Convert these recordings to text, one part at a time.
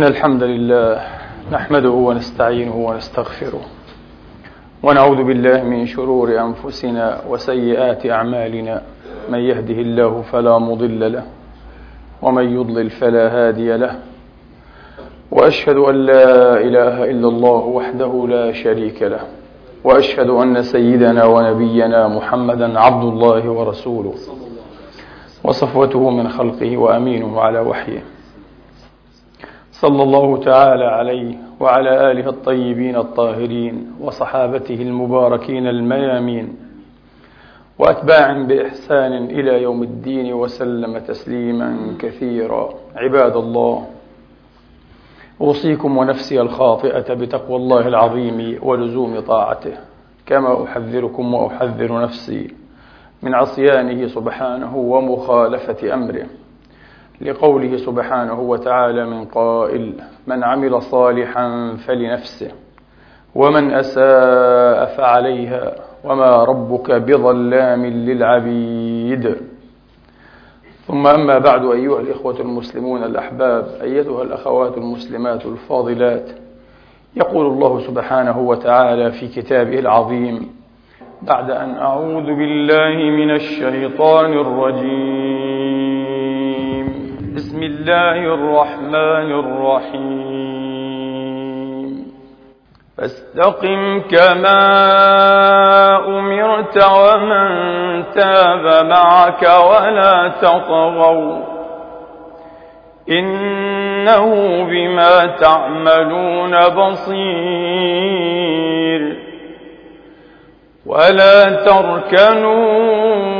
إن الحمد لله نحمده ونستعينه ونستغفره ونعوذ بالله من شرور أنفسنا وسيئات أعمالنا من يهده الله فلا مضل له ومن يضلل فلا هادي له وأشهد أن لا إله إلا الله وحده لا شريك له وأشهد أن سيدنا ونبينا محمدا عبد الله ورسوله وصفوته من خلقه وأمينه على وحيه صلى الله تعالى عليه وعلى آله الطيبين الطاهرين وصحابته المباركين الميامين. وأتباع بإحسان إلى يوم الدين وسلم تسليما كثيرا. عباد الله أوصيكم ونفسي الخاطئة بتقوى الله العظيم ولزوم طاعته. كما أحذركم وأحذر نفسي من عصيانه سبحانه ومخالفة أمره. لقوله سبحانه وتعالى من قائل من عمل صالحا فلنفسه ومن أساء فعليها وما ربك بظلام للعبيد. ثم أما بعد أيها الإخوة المسلمون الأحباب أيتها الأخوات المسلمات الفاضلات يقول الله سبحانه وتعالى في كتابه العظيم بعد أن أعوذ بالله من الشيطان الرجيم. الله الرحمن الرحيم. فاستقم كما أمرت ومن تاب معك ولا تطغوا. إنه بما تعملون بصير. ولا تركنوا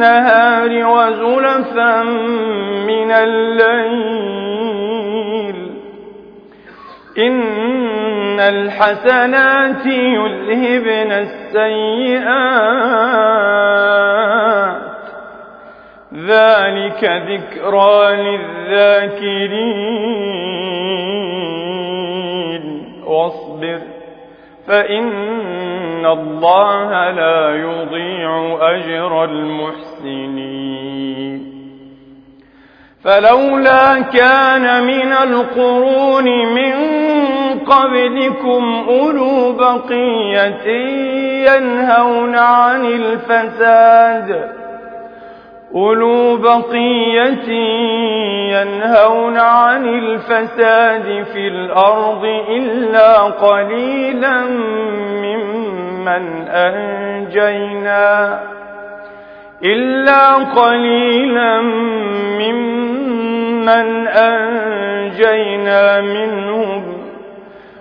النهار وزلفا من الليل. إن الحسنات يذهبن السيئات. ذلك ذكرى للذاكرين. واصبر. فإن الله لا يضيع أجر المحسنين. فلولا كان من القرون من قبلكم أولو بقية ينهون عن الفساد أولو بقية ينهون عن الفساد في الأرض إلا قليلا ممن أنجينا. إلا قليلا ممن أنجينا منهم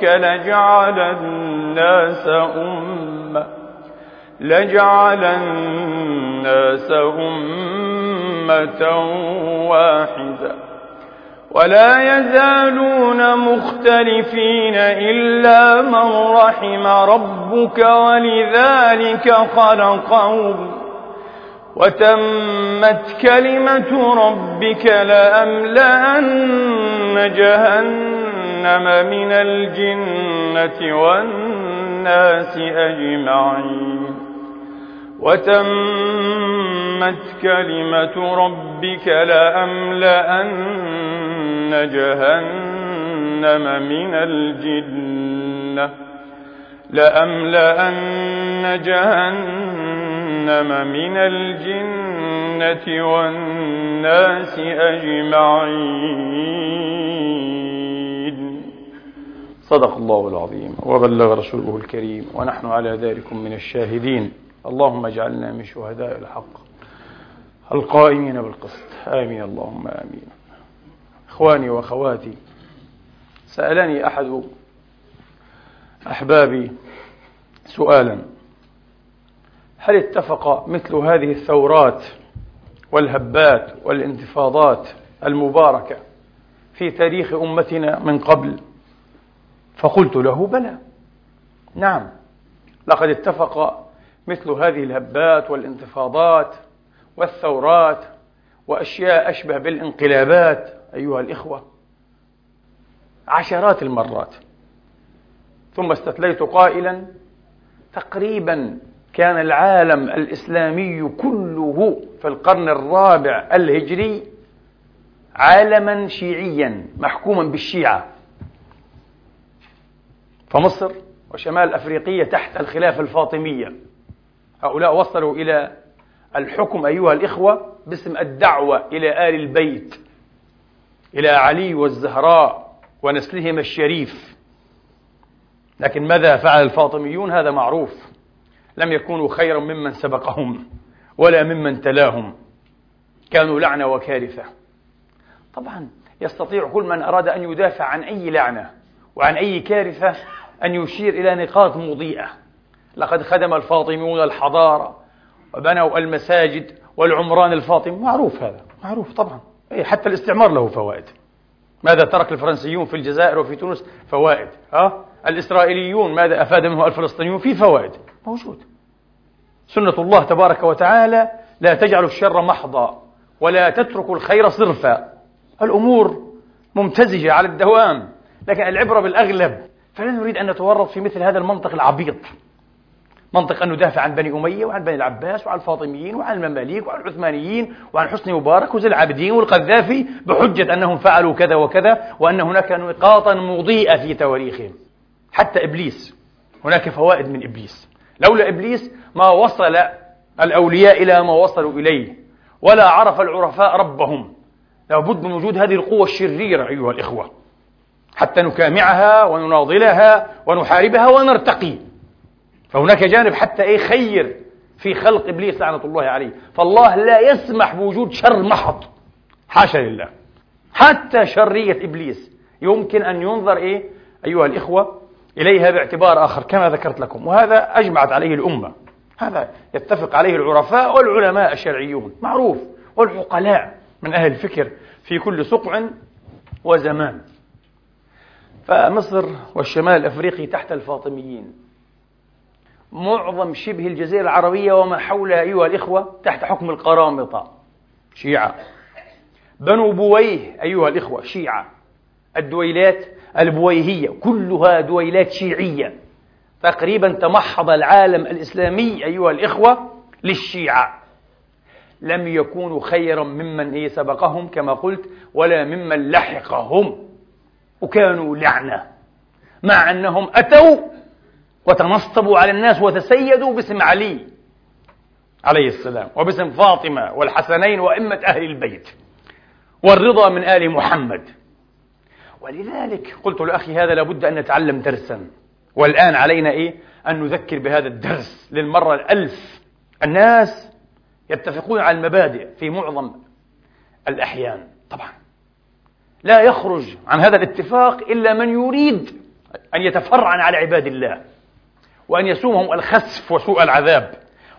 ربك لجعل الناس أمة لجعل الناس أمة واحدة. ولا يزالون مختلفين إلا من رحم ربك ولذلك خلقهم. وتمت كلمة ربك لأملأن جهنم من الجنة والناس أجمعين. وتمت كلمة ربك لأملأن جهنم من الجنة لأملأن جهنم من الجنة والناس أجمعين. صدق الله العظيم. وبلغ رسوله الكريم. ونحن على ذلك من الشاهدين. اللهم اجعلنا من شهداء الحق القائمين بالقسط. آمين. اللهم آمين. إخواني وأخواتي سألني أحد أحبابي سؤالا. هل اتفق مثل هذه الثورات والهبات والانتفاضات المباركة في تاريخ أمتنا من قبل؟ فقلت له بلى. نعم لقد اتفق مثل هذه الهبات والانتفاضات والثورات وأشياء أشبه بالانقلابات أيها الإخوة. عشرات المرات. ثم استتليت قائلا تقريبا كان العالم الإسلامي كله في القرن الرابع الهجري عالما شيعيا محكوما بالشيعة. فمصر وشمال أفريقيا تحت الخلافة الفاطمية. هؤلاء وصلوا إلى الحكم أيها الإخوة باسم الدعوة إلى آل البيت إلى علي والزهراء ونسلهم الشريف. لكن ماذا فعل الفاطميون؟ هذا معروف. لم يكونوا خيرا ممن سبقهم ولا ممن تلاهم. كانوا لعنة وكارثة. طبعا يستطيع كل من أراد أن يدافع عن أي لعنة وعن أي كارثة أن يشير إلى نقاط مضيئة. لقد خدم الفاطميون الحضارة وبنوا المساجد والعمران الفاطمي. معروف هذا معروف طبعا. أي حتى الاستعمار له فوائد. ماذا ترك الفرنسيون في الجزائر وفي تونس؟ فوائد. ها؟ الإسرائيليون ماذا أفاد منه الفلسطينيون؟ في فوائد. موجود. سنة الله تبارك وتعالى لا تجعل الشر محضا ولا تترك الخير صرفا. الأمور ممتزجة على الدوام لكن العبرة بالأغلب فلا نريد أن نتورط في مثل هذا المنطق العبيط. منطق أن ندافع عن بني أمية وعن بني العباس وعن الفاطميين وعن المماليك وعن العثمانيين وعن حسني مبارك وزي العابدين والقذافي بحجة أنهم فعلوا كذا وكذا وأن هناك نقاطا مضيئة في تواريخهم. حتى إبليس هناك فوائد من إبليس. لولا إبليس ما وصل الأولياء إلى ما وصلوا إليه ولا عرف العرفاء ربهم. لابد من وجود هذه القوة الشريرة أيها الإخوة حتى نكامعها ونناضلها ونحاربها ونرتقي. فهناك جانب حتى إيه خير في خلق إبليس لعنة الله عليه. فالله لا يسمح بوجود شر محض. حاشا لله. حتى شرية إبليس يمكن أن ينظر إيه أيها الإخوة إليها باعتبار آخر كما ذكرت لكم. وهذا أجمعت عليه الأمة. هذا يتفق عليه العرفاء والعلماء الشرعيون. معروف. والعقلاء من أهل الفكر في كل سقع وزمان. فمصر والشمال الافريقي تحت الفاطميين. معظم شبه الجزيرة العربية وما حولها أيها الإخوة تحت حكم القرامطة. شيعة. بنو بويه أيها الإخوة شيعة. الدويلات البويهية كلها دويلات شيعية. تقريبا تمحض العالم الإسلامي أيها الإخوة للشيعة. لم يكونوا خيرا ممن إيه سبقهم كما قلت ولا ممن لحقهم. وكانوا لعنة. مع أنهم أتوا وتنصبوا على الناس وتسيدوا باسم علي عليه السلام وباسم فاطمة والحسنين وأئمة أهل البيت والرضا من آل محمد. ولذلك قلت لأخي هذا لابد أن نتعلم درسا. والآن علينا إيه؟ أن نذكر بهذا الدرس للمرة الألف. الناس يتفقون على المبادئ في معظم الأحيان طبعا. لا يخرج عن هذا الاتفاق إلا من يريد أن يتفرعن على عباد الله وأن يسومهم الخسف وسوء العذاب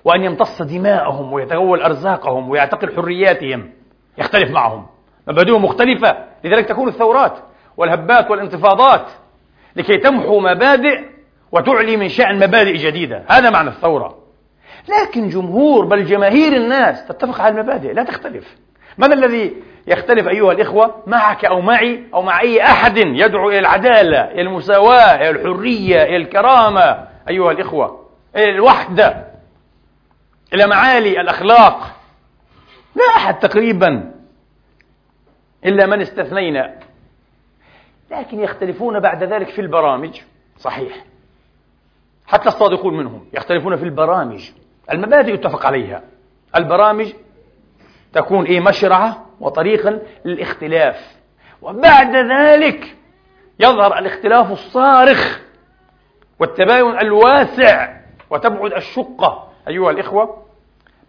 وأن يمتص دماءهم ويتغول أرزاقهم ويعتقل حرياتهم. يختلف معهم. مبادئهم مختلفة لذلك تكون الثورات. والهبات والانتفاضات لكي تمحو مبادئ وتعلي من شأن مبادئ جديدة. هذا معنى الثورة. لكن جمهور بل جماهير الناس تتفق على المبادئ لا تختلف. من الذي يختلف أيها الإخوة؟ معك أو معي أو مع أي أحد يدعو إلى العدالة إلى المساواة إلى الحرية إلى الكرامة؟ أيها الإخوة الوحدة إلى معالي الأخلاق. لا أحد تقريبا إلا من استثنينا. لكن يختلفون بعد ذلك في البرامج. صحيح. حتى الصادقون منهم يختلفون في البرامج. المبادئ يتفق عليها. البرامج تكون إيه؟ مشرعة وطريقا للاختلاف. وبعد ذلك يظهر الاختلاف الصارخ والتباين الواسع وتبعد الشقة أيها الإخوة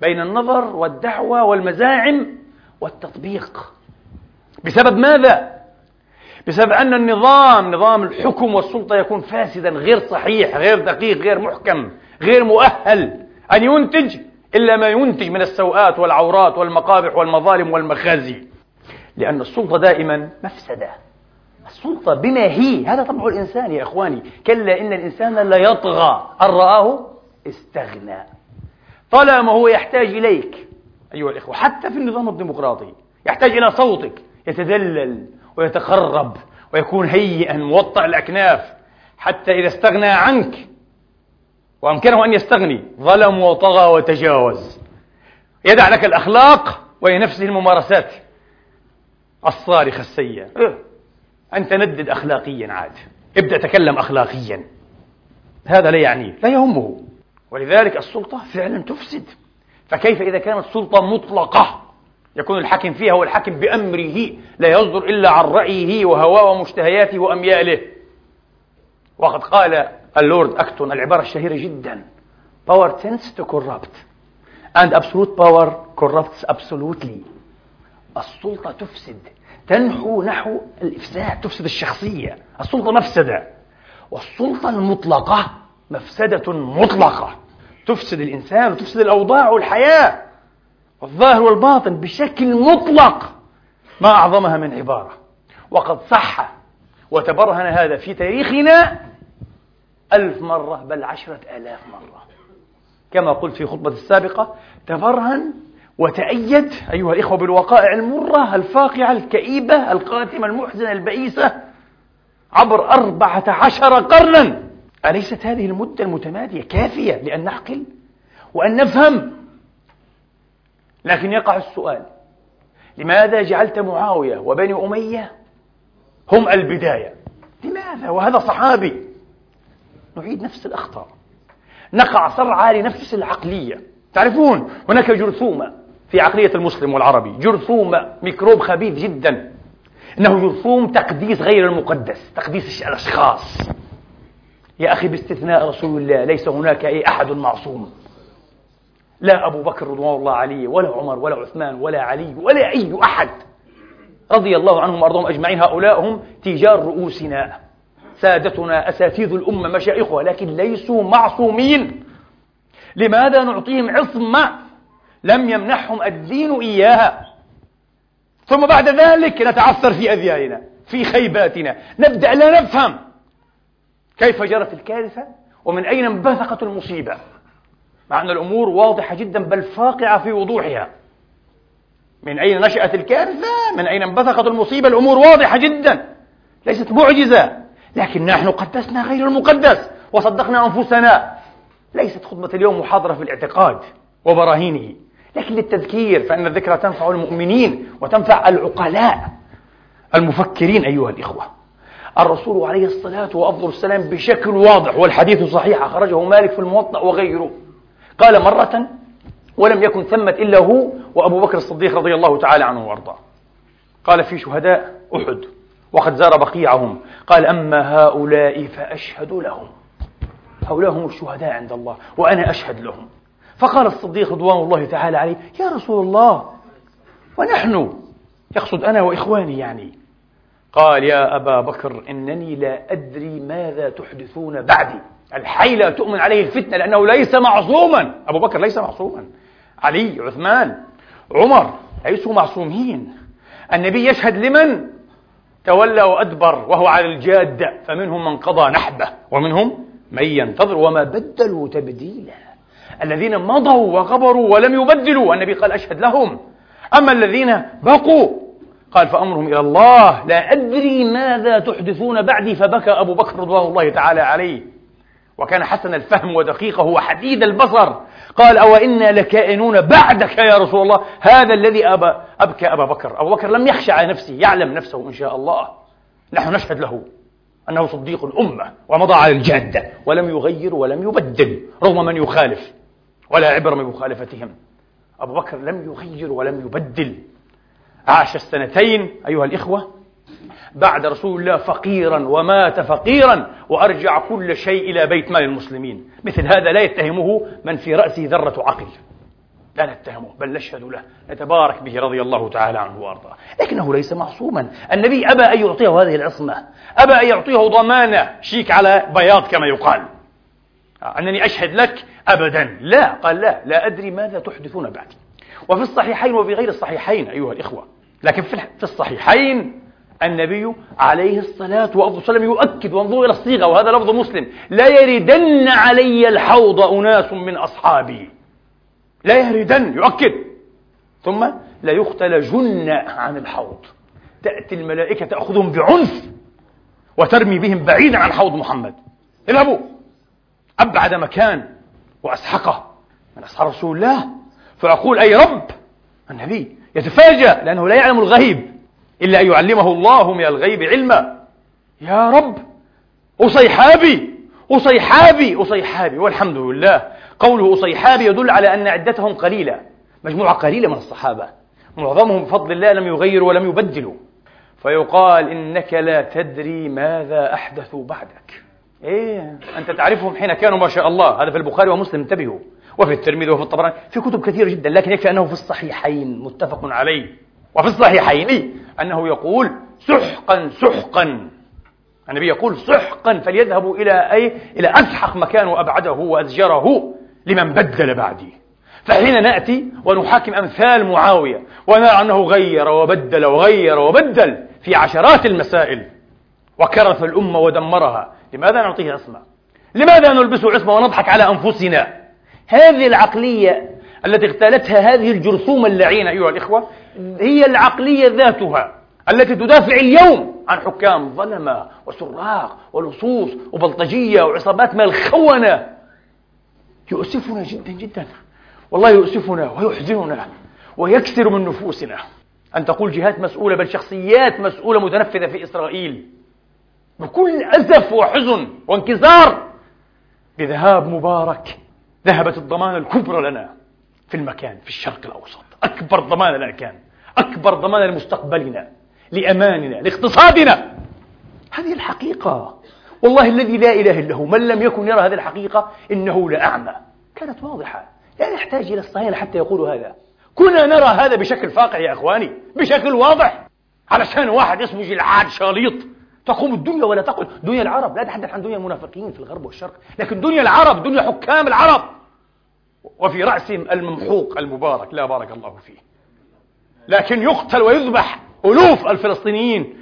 بين النظر والدعوة والمزاعم والتطبيق. بسبب ماذا؟ بسبب أن النظام نظام الحكم والسلطة يكون فاسدا غير صحيح غير دقيق غير محكم غير مؤهل أن ينتج إلا ما ينتج من السوءات والعورات والمقابح والمظالم والمخازي. لأن السلطة دائما مفسدة. السلطة بما هي هذا طبع الإنسان يا إخواني. كلا إن الإنسان لا يطغى. أن رآه؟ استغنى. طالما هو يحتاج إليك أيها الإخوة حتى في النظام الديمقراطي يحتاج إلى صوتك يتذلل. ويتخرب ويكون هيئا موطع الأكناف حتى إذا استغنى عنك وأمكنه أن يستغني ظلم وطغى وتجاوز. يدع لك الأخلاق ولنفسه الممارسات الصارخة السيئة؟ أنت ندد أخلاقيا عاد. ابدأ تكلم أخلاقيا. هذا لا يعنيه لا يهمه. ولذلك السلطة فعلا تفسد. فكيف إذا كانت سلطة مطلقة؟ يكون الحاكم فيها هو الحاكم بأمره لا يصدر إلا عن رأيه وهواه ومشتهياته وأمياله وقد قال اللورد أكتون العبارة الشهيرة جدا. Power tends to corrupt. And absolute power corrupts absolutely. السلطة تفسد. تنحو نحو الإفساد. تفسد الشخصية. السلطة مفسدة. والسلطة المطلقة مفسدة مطلقة. تفسد الإنسان وتفسد الأوضاع والحياة. والظاهر والباطن بشكل مطلق ما أعظمها من عبارة. وقد صح وتبرهن هذا في تاريخنا ألف مرة بل عشرة آلاف مرة. كما قلت في خطبة السابقة تبرهن وتأيد أيها الإخوة بالوقائع المرة الفاقعة الكئيبة القاتمة المحزنة البئيسة عبر أربعة عشر قرنا. أليست هذه المدة المتمادية كافية لأن نعقل وأن نفهم لكن يقع السؤال لماذا جعلت معاوية وبني أمية هم البداية؟ لماذا؟ وهذا صحابي. نعيد نفس الأخطاء. نقع صرعى لنفس العقلية. تعرفون هناك جرثومة في عقلية المسلم والعربي. جرثومة ميكروب خبيث جدا. إنه جرثوم تقديس غير المقدس تقديس الأشخاص. يا أخي باستثناء رسول الله ليس هناك أي أحد معصوم. لا أبو بكر رضوان الله عليه ولا عمر ولا عثمان ولا علي ولا أي أحد. رضي الله عنهم وأرضهم أجمعين. هؤلاء هم تجار رؤوسنا سادتنا أساتذ الأمة مشايخها لكن ليسوا معصومين. لماذا نعطيهم عصمة لم يمنحهم الدين إياها؟ ثم بعد ذلك نتعثر في أذيالنا في خيباتنا. نبدأ لا نفهم كيف جرت الكارثة ومن أين انبثقت المصيبة. أن الأمور واضحة جدا بل فاقعة في وضوحها. من أين نشأت الكارثة؟ من أين انبثقت المصيبة؟ الأمور واضحة جدا ليست معجزة. لكن نحن قدسنا غير المقدس وصدقنا أنفسنا. ليست خطبة اليوم محاضرة في الاعتقاد وبراهينه. لكن للتذكير فإن الذكرى تنفع المؤمنين وتنفع العقلاء المفكرين أيها الإخوة. الرسول عليه الصلاة وأفضل السلام بشكل واضح والحديث صحيح أخرجه مالك في الموطأ وغيره. قال مرة ولم يكن ثمة إلا هو وأبو بكر الصديق رضي الله تعالى عنه وأرضاه. قال في شهداء أحد وقد زار بقيعهم. قال أما هؤلاء فأشهد لهم. هؤلاء هم الشهداء عند الله وأنا أشهد لهم. فقال الصديق رضوان الله تعالى عليه يا رسول الله ونحن؟ يقصد أنا وإخواني يعني. قال يا أبا بكر إنني لا أدري ماذا تحدثون بعدي. الحي لا تؤمن عليه الفتنة لأنه ليس معصوما. أبو بكر ليس معصوما. علي عثمان عمر ليسوا معصومين. النبي يشهد لمن؟ تولى وأدبر وهو على الجادة فمنهم من قضى نحبه ومنهم من ينتظر وما بدلوا تبديلا. الذين مضوا وغبروا ولم يبدلوا. النبي قال أشهد لهم. أما الذين بقوا قال فأمرهم إلى الله. لا أدري ماذا تحدثون بعدي. فبكى أبو بكر رضوان الله تعالى عليه. وكان حسن الفهم ودقيقه وحديد البصر. قال أو إنا لكائنون بعدك يا رسول الله؟ هذا الذي أبى أبكى أبا بكر. أبو بكر لم يخشى على نفسه يعلم نفسه إن شاء الله. نحن نشهد له أنه صديق الأمة ومضى على الجادة ولم يغير ولم يبدل رغم من يخالف ولا عبر من مخالفتهم. أبو بكر لم يغير ولم يبدل. عاش السنتين أيها الإخوة بعد رسول الله فقيرا ومات فقيرا وأرجع كل شيء إلى بيت مال المسلمين. مثل هذا لا يتهمه من في رأسه ذرة عقل. لا نتهمه بل نشهد له نتبارك به رضي الله تعالى عنه وأرضاه. لكنه ليس معصوما. النبي أبى أن يعطيه هذه العصمة أبى أن يعطيه ضمانة شيك على بياض كما يقال. أنني أشهد لك ابدا. لا قال لا لا أدري ماذا تحدثون بعدي وفي الصحيحين وفي غير الصحيحين أيها الإخوة. لكن في الصحيحين النبي عليه الصلاة والسلام يؤكد وانظروا إلى الصيغة وهذا لفظ مسلم. لا يردن علي الحوض أناس من أصحابي. لا يردن يؤكد. ثم لا يختلجن عن الحوض. تأتي الملائكة تأخذهم بعنف وترمي بهم بعيدا عن حوض محمد. اذهبوا. أبعد مكان وأسحقه. من أصحاب رسول الله؟ فأقول أي رب؟ النبي. يتفاجأ لأنه لا يعلم الغيب. إلا أن يعلمه الله من الغيب علما. يا رب أصيحابي أصيحابي أصيحابي والحمد لله. قوله أصيحابي يدل على أن عدتهم قليلة. مجموعة قليلة من الصحابة. معظمهم بفضل الله لم يغيروا ولم يبدلوا. فيقال إنك لا تدري ماذا أحدثوا بعدك. إيه أنت تعرفهم حين كانوا ما شاء الله. هذا في البخاري ومسلم انتبهوا. وفي الترمذي وفي الطبراني. في كتب كثيرة جدا لكن يكفي أنه في الصحيحين. متفق عليه. وفي الصحيحين أنه يقول سحقا سحقا النبي يقول سحقا فليذهبوا إلى أي إلى أسحق مكان وأبعده وأزجره لمن بدل بعدي فحين نأتي ونحاكم أمثال معاوية ونرى أنه غير وبدل وغير وبدل في عشرات المسائل وكرث الأمة ودمرها لماذا نعطيه عصمة؟ لماذا نلبسه عصمة ونضحك على أنفسنا؟ هذه العقلية التي اغتالتها هذه الجرثومة اللعينة أيها الإخوة هي العقلية ذاتها التي تدافع اليوم عن حكام ظلمة وسراق ولصوص وبلطجية وعصابات من الخونة. يؤسفنا جدا جدا. والله يؤسفنا ويحزننا ويكسر من نفوسنا. أن تقول جهات مسؤولة بل شخصيات مسؤولة متنفذة في إسرائيل. بكل أسف وحزن وانكسار بذهاب مبارك ذهبت الضمانة الكبرى لنا في المكان في الشرق الأوسط. أكبر ضمانة لنا كان أكبر ضمانة لمستقبلنا لأماننا لاقتصادنا. هذه الحقيقة. والله الذي لا إله إلا هو من لم يكن يرى هذه الحقيقة إنه لأعمى. كانت واضحة. لا نحتاج إلى الصهاينة حتى يقولوا هذا. كنا نرى هذا بشكل فاقع يا إخواني بشكل واضح علشان واحد اسمه جلعاد شاليط تقوم الدنيا ولا تقل. دنيا العرب لا أتحدث عن دنيا المنافقين في الغرب والشرق لكن دنيا العرب دنيا حكام العرب. وفي رأسهم الممحوق المبارك لا بارك الله فيه. لكن يقتل ويذبح ألوف الفلسطينيين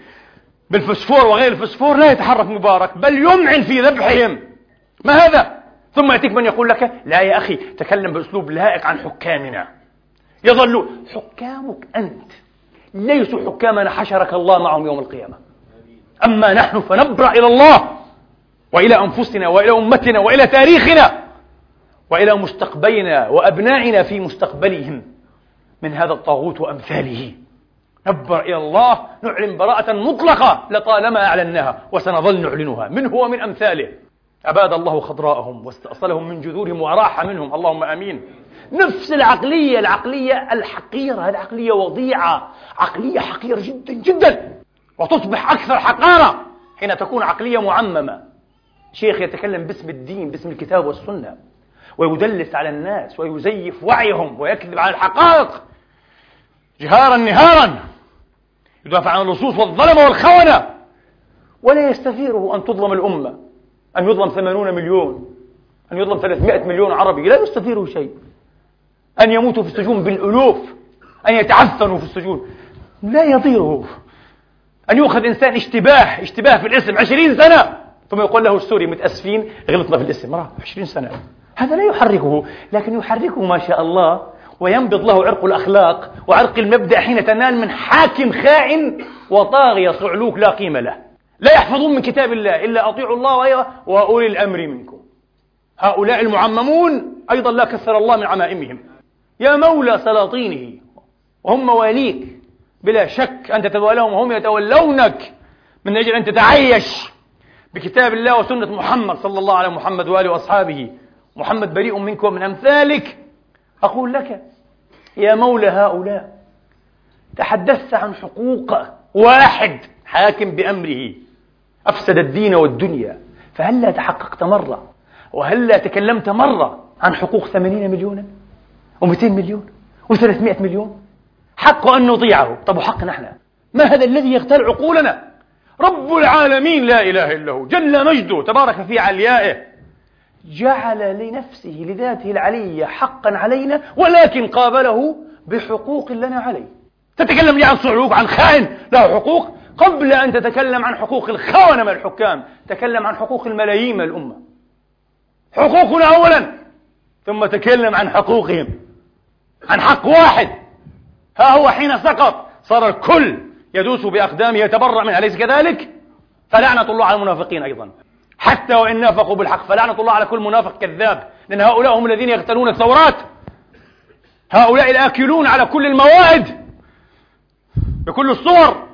بالفسفور وغير الفسفور لا يتحرك مبارك بل يمعن في ذبحهم. ما هذا؟ ثم يأتيك من يقول لك لا يا أخي تكلم بأسلوب لائق عن حكامنا. يظل حكامك أنت ليسوا حكامنا حشرك الله معهم يوم القيامة. أما نحن فنبرأ إلى الله وإلى أنفسنا وإلى أمتنا وإلى تاريخنا. وإلى مستقبلنا وأبنائنا في مستقبلهم من هذا الطاغوت وأمثاله. نبر إلى الله نعلن براءة مطلقة لطالما أعلناها وسنظل نعلنها منه ومن أمثاله. أباد الله خضراءهم واستأصلهم من جذورهم وراح منهم. اللهم آمين. نفس العقلية العقلية الحقيرة هذه عقلية وضيعة عقلية حقيرة جدا جدا. وتصبح أكثر حقارة حين تكون عقلية معممة. شيخ يتكلم باسم الدين باسم الكتاب والسنة. ويدلس على الناس ويزيف وعيهم ويكذب على الحقائق. جهارا نهارا يدافع عن اللصوص والظلمة والخونة. ولا يستثيره أن تظلم الأمة. أن يظلم ثمانون مليون. أن يظلم ثلاثمائة مليون عربي. لا يستثيره شيء. أن يموتوا في السجون بالألوف. أن يتعفنوا في السجون. لا يضيره أن يؤخذ إنسان اشتباه اشتباه في الاسم عشرين سنة. ثم يقول له السوري متأسفين غلطنا في الاسم. راه عشرين سنة. هذا لا يحركه لكن يحركه ما شاء الله وينبض له عرق الأخلاق وعرق المبدأ حين تنال من حاكم خائن وطاغية صعلوك لا قيمة له. لا يحفظون من كتاب الله إلا أطيعوا الله وأولي الأمر منكم. هؤلاء المعممون أيضا لا كثر الله من عمائمهم. يا مولى سلاطينه وهم مواليك. بلا شك أنت تتولاهم وهم يتولونك من أجل أن تتعيش بكتاب الله وسنة محمد صلى الله عليه محمد وآله وأصحابه. محمد بريء منك ومن أمثالك أقول لك يا مولى هؤلاء تحدثت عن حقوق واحد حاكم بأمره أفسد الدين والدنيا فهلا تحققت مرة؟ وهلا تكلمت مرة عن حقوق ثمانين مليونا؟ ومئتين مليون؟ وثلاثمائة مليون؟ حق أن نطيعه طب وحقنا نحن ما هذا الذي يغتال عقولنا؟ رب العالمين لا إله إلا هو جل مجده تبارك في عليائه. جعل لنفسه لذاته العلية حقا علينا ولكن قابله بحقوق لنا عليه. تتكلم لي عن صعوق عن خائن؟ له حقوق. قبل أن تتكلم عن حقوق الخونة من الحكام تكلم عن حقوق الملايين من الأمة. حقوقنا أولا. ثم تكلم عن حقوقهم. عن حق واحد. ها هو حين سقط صار الكل يدوس بأقدامه يتبرأ منها. أليس كذلك؟ فلعنة الله على المنافقين أيضا. حتى وإن نافقوا بالحق. فلعنة الله على كل منافق كذاب. لأن هؤلاء هم الذين يغتالون الثورات. هؤلاء الآكلون على كل الموائد. بكل الصور.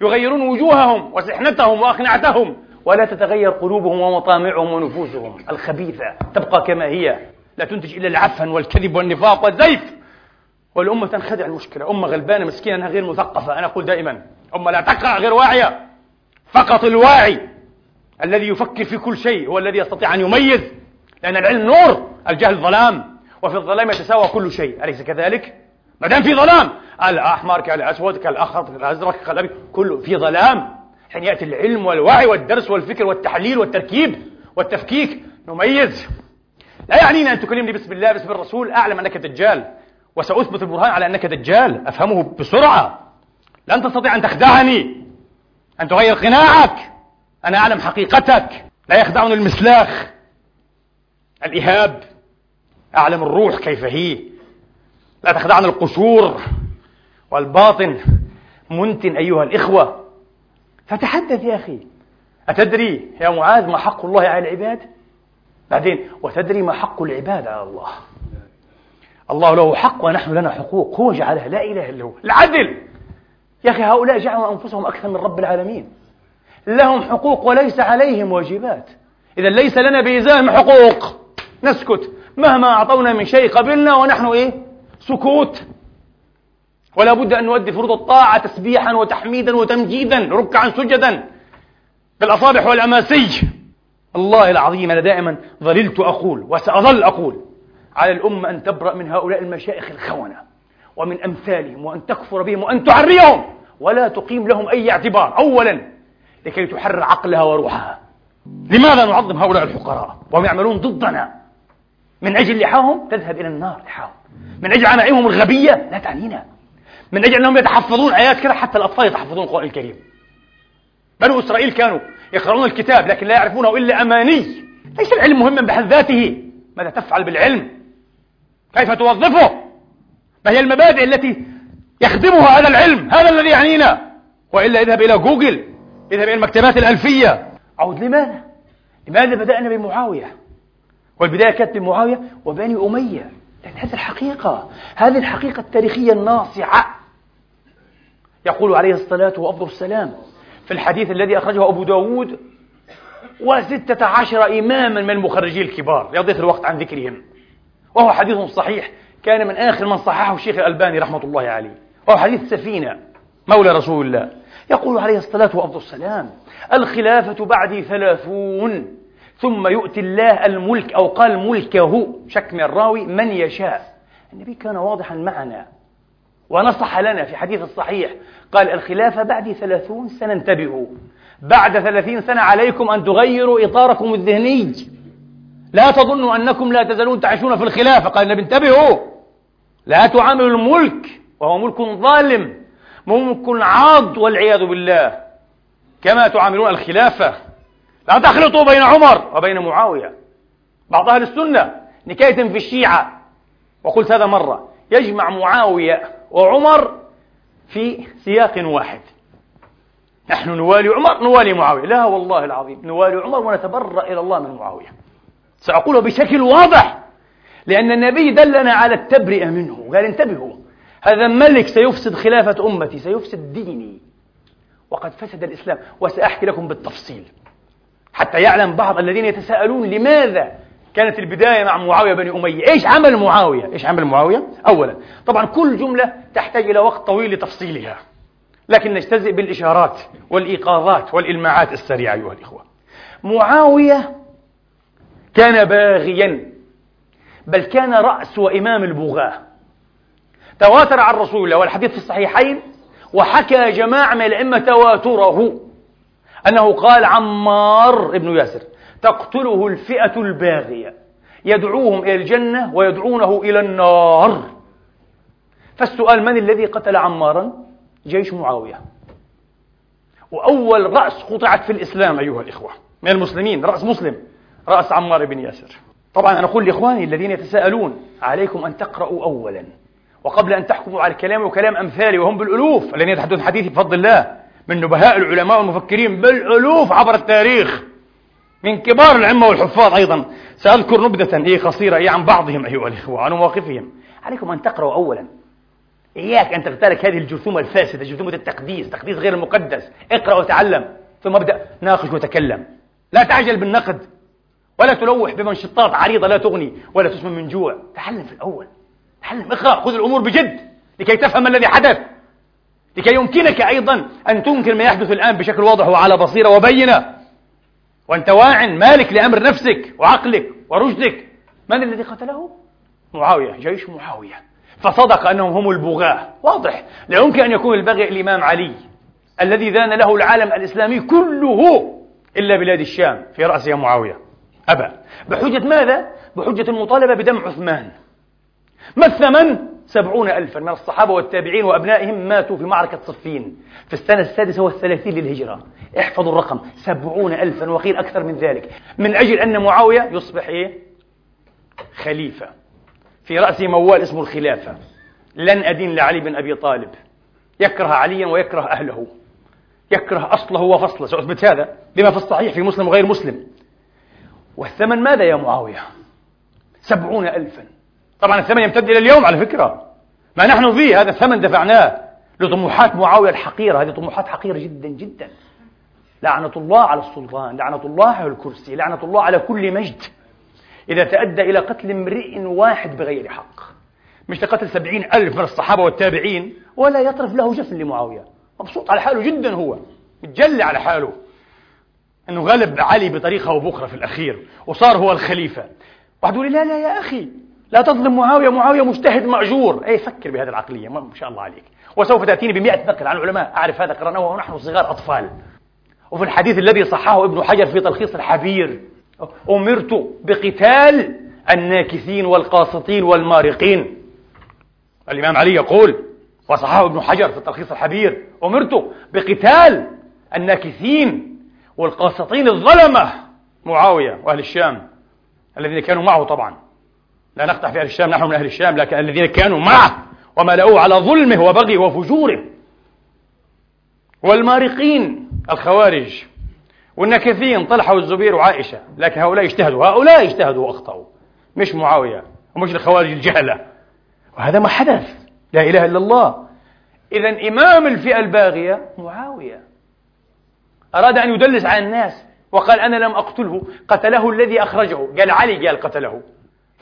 يغيرون وجوههم وسحنتهم وأقنعتهم. ولا تتغير قلوبهم ومطامعهم ونفوسهم. الخبيثة تبقى كما هي. لا تنتج إلا العفن والكذب والنفاق والزيف والأمة تنخدع المشكلة. أمة غلبانة مسكينة أنها غير مثقفة. أنا أقول دائما. أمة لا تقرأ غير واعية. فقط الواعي. الذي يفكر في كل شيء هو الذي يستطيع أن يميز. لأن العلم نور الجهل ظلام وفي الظلام يتساوى كل شيء. أليس كذلك؟ ما دام في ظلام. الأحمر كالأسود كالأخضر كالأزرق كالأبيض كله في ظلام. حين يأتي العلم والوعي والدرس والفكر والتحليل والتركيب والتفكيك نميز. لا يعنينا أن تكلمني باسم الله باسم الرسول. أعلم أنك دجال. وسأثبت البرهان على أنك دجال. أفهمه بسرعة. لن تستطيع أن تخدعني. أن تغير قناعك. أنا أعلم حقيقتك. لا يخدعني المسلاخ. الإهاب أعلم الروح كيف هي. لا تخدعنا القشور. والباطن. منتن أيها الإخوة. فتحدث يا أخي. أتدري يا معاذ ما حق الله على العباد؟ بعدين وتدري ما حق العباد على الله؟ الله له حق ونحن لنا حقوق. هو جعلها. لا إله إلا هو. العدل. يا أخي هؤلاء جعلوا أنفسهم أكثر من رب العالمين. لهم حقوق وليس عليهم واجبات. إذا ليس لنا بإزاهم حقوق. نسكت. مهما أعطونا من شيء قبلنا ونحن إيه؟ سكوت. ولا بد أن نؤدي فروض الطاعة تسبيحا وتحميدا وتمجيدا ركعا سجدا. بالأصابع والأماسي. الله العظيم أنا دائما ظللت أقول وسأظل أقول على الأمة أن تبرأ من هؤلاء المشايخ الخونة ومن أمثالهم وأن تكفر بهم وأن تعريهم. ولا تقيم لهم أي اعتبار. أولا لكي تحرر عقلها وروحها. لماذا نعظم هؤلاء الفقراء؟ وهم يعملون ضدنا. من أجل لحاهم تذهب إلى النار لحاهم. من أجل عناعيهم الغبية لا تعنينا. من أجل أنهم يتحفظون آيات كذا حتى الأطفال يتحفظون القرآن الكريم. بنو إسرائيل كانوا يقرؤون الكتاب لكن لا يعرفونه إلا أماني. ليس العلم مهما بحد ذاته. ماذا تفعل بالعلم؟ كيف توظفه؟ ما هي المبادئ التي يخدمها هذا العلم هذا الذي يعنينا؟ وإلا اذهب إلى جوجل. اذهب إلى المكتبات الألفية. عود لماذا؟ لماذا بدأنا بمعاوية؟ والبداية كانت بمعاوية وبني أمية. لأن هذه الحقيقة هذه الحقيقة التاريخية الناصعة. يقول عليه الصلاة وأفضل السلام في الحديث الذي أخرجه أبو داود وستة عشر إماما من المخرجين الكبار يضيق الوقت عن ذكرهم. وهو حديث صحيح كان من آخر من صححه الشيخ الألباني رحمة الله عليه. وهو حديث سفينة مولى رسول الله. يقول عليه الصلاة وأفضل السلام الخلافة بعدي ثلاثون ثم يؤتي الله الملك أو قال ملكه شك من الراوي من يشاء. النبي كان واضحا معنا ونصح لنا في حديث الصحيح قال الخلافة بعد ثلاثون سنة انتبهوا. بعد ثلاثين سنة عليكم أن تغيروا إطاركم الذهني. لا تظنوا أنكم لا تزالون تعيشون في الخلافة. قال النبي انتبهوا. لا تعاملوا الملك وهو ملك ظالم. ملك عاض والعياذ بالله. كما تعاملون الخلافة. لا تخلطوا بين عمر وبين معاوية. بعض أهل السنة نكاية في الشيعة. وقلت هذا مرة. يجمع معاوية وعمر في سياق واحد. نحن نوالي عمر نوالي معاوية. لا والله العظيم. نوالي عمر ونتبرأ إلى الله من معاوية. سأقوله بشكل واضح. لأن النبي دلنا على التبرئة منه. قال انتبهوا. هذا ملك سيفسد خلافة أمتي سيفسد ديني. وقد فسد الإسلام وسأحكي لكم بالتفصيل. حتى يعلم بعض الذين يتساءلون لماذا كانت البداية مع معاوية بن أمية. إيش عمل معاوية؟ إيش عمل معاوية؟ أولا طبعا كل جملة تحتاج إلى وقت طويل لتفصيلها. لكن نجتزئ بالإشارات والإيقاظات والإلماعات السريعة أيها الإخوة. معاوية كان باغيا بل كان رأس وإمام البغاة. تواتر عن رسول الله والحديث في الصحيحين وحكى جماعة من الأئمة تواتره. أنه قال عمار ابن ياسر تقتله الفئة الباغية يدعوهم إلى الجنة ويدعونه إلى النار. فالسؤال من الذي قتل عمارا؟ جيش معاوية. وأول رأس قطعت في الإسلام أيها الإخوة من المسلمين رأس مسلم رأس عمار بن ياسر. طبعا أنا أقول لإخواني الذين يتساءلون عليكم أن تقرأوا أولا. وقبل أن تحكموا على الكلام وكلام أمثالي وهم بالألوف الذين يتحدثون حديثي بفضل الله من نبهاء العلماء والمفكرين بالألوف عبر التاريخ من كبار العلماء والحفاظ أيضا. سأذكر نبذة إيه قصيرة إيه عن بعضهم أيها الإخوة عن مواقفهم. عليكم أن تقرأوا أولا. إياك أن تغترك هذه الجرثومة الفاسدة جرثومة التقديس تقديس غير المقدس. اقرأ وتعلم ثم ابدأ. ناقش وتكلم. لا تعجل بالنقد ولا تلوح بمنشطات عريضة لا تغني ولا تسمن من جوع. تعلم في الأول. تعلم اقرأ خذ الأمور بجد لكي تفهم الذي حدث؟ لكي يمكنك أيضا أن تنكر ما يحدث الآن بشكل واضح وعلى بصيرة وبينة. وأنت واع مالك لأمر نفسك وعقلك ورشدك. من الذي قتله؟ معاوية جيش معاوية. فصدق أنهم هم البغاة. واضح. لا يمكن أن يكون البغي الإمام علي الذي ذان له العالم الإسلامي كله إلا بلاد الشام في رأسها معاوية. أبى بحجة ماذا؟ بحجة المطالبة بدم عثمان. ما الثمن؟ سبعون ألفا من الصحابة والتابعين وأبنائهم ماتوا في معركة صفين في السنة السادسة والثلاثين للهجرة. احفظوا الرقم. سبعون ألفا وقيل أكثر من ذلك. من أجل أن معاوية يصبح إيه؟ خليفة. في رأسه موال اسمه الخلافة. لن أدين لعلي بن أبي طالب. يكره عليا ويكره أهله. يكره أصله وفصله. سأثبت هذا بما في الصحيح في مسلم وغير مسلم. والثمن ماذا يا معاوية؟ سبعون ألفا. طبعا الثمن يمتد إلى اليوم على فكرة. ما نحن فيه هذا الثمن دفعناه لطموحات معاوية الحقيرة. هذه طموحات حقيرة جدا جدا. لعنة الله على السلطان لعنة الله على الكرسي لعنة الله على كل مجد. إذا تأدى إلى قتل امرئ واحد بغير حق. مش لقتل سبعين ألف من الصحابة والتابعين ولا يطرف له جفن لمعاوية. مبسوط على حاله جدا هو. متجلي على حاله. أنه غلب علي بطريقة أو بأخرى في الأخير وصار هو الخليفة. واحد يقول لا لا يا أخي لا تظلم معاوية معاوية مجتهد مأجور. أي فكر بهذه العقلية ما شاء الله عليك. وسوف تأتيني بمئة نقل عن العلماء. أعرف هذا قرأناه ونحن صغار أطفال. وفي الحديث الذي صححه ابن حجر في تلخيص الحبير أمرت بقتال الناكثين والقاسطين والمارقين. الإمام علي يقول وصححه ابن حجر في التلخيص الحبير أمرت بقتال الناكثين والقاسطين الظلمة معاوية وأهل الشام الذين كانوا معه طبعا. لا نقطع في أهل الشام نحن من أهل الشام لكن الذين كانوا معه وملأوه على ظلمه وبغيه وفجوره. والمارقين الخوارج والنكثين طلحة والزبير وعائشة. لكن هؤلاء اجتهدوا هؤلاء اجتهدوا وأخطأوا. مش معاوية ومش الخوارج الجهلة. وهذا ما حدث. لا إله إلا الله. إذا إمام الفئة الباغية معاوية. أراد أن يدلس على الناس وقال أنا لم أقتله قتله الذي أخرجه. قال علي قال قتله.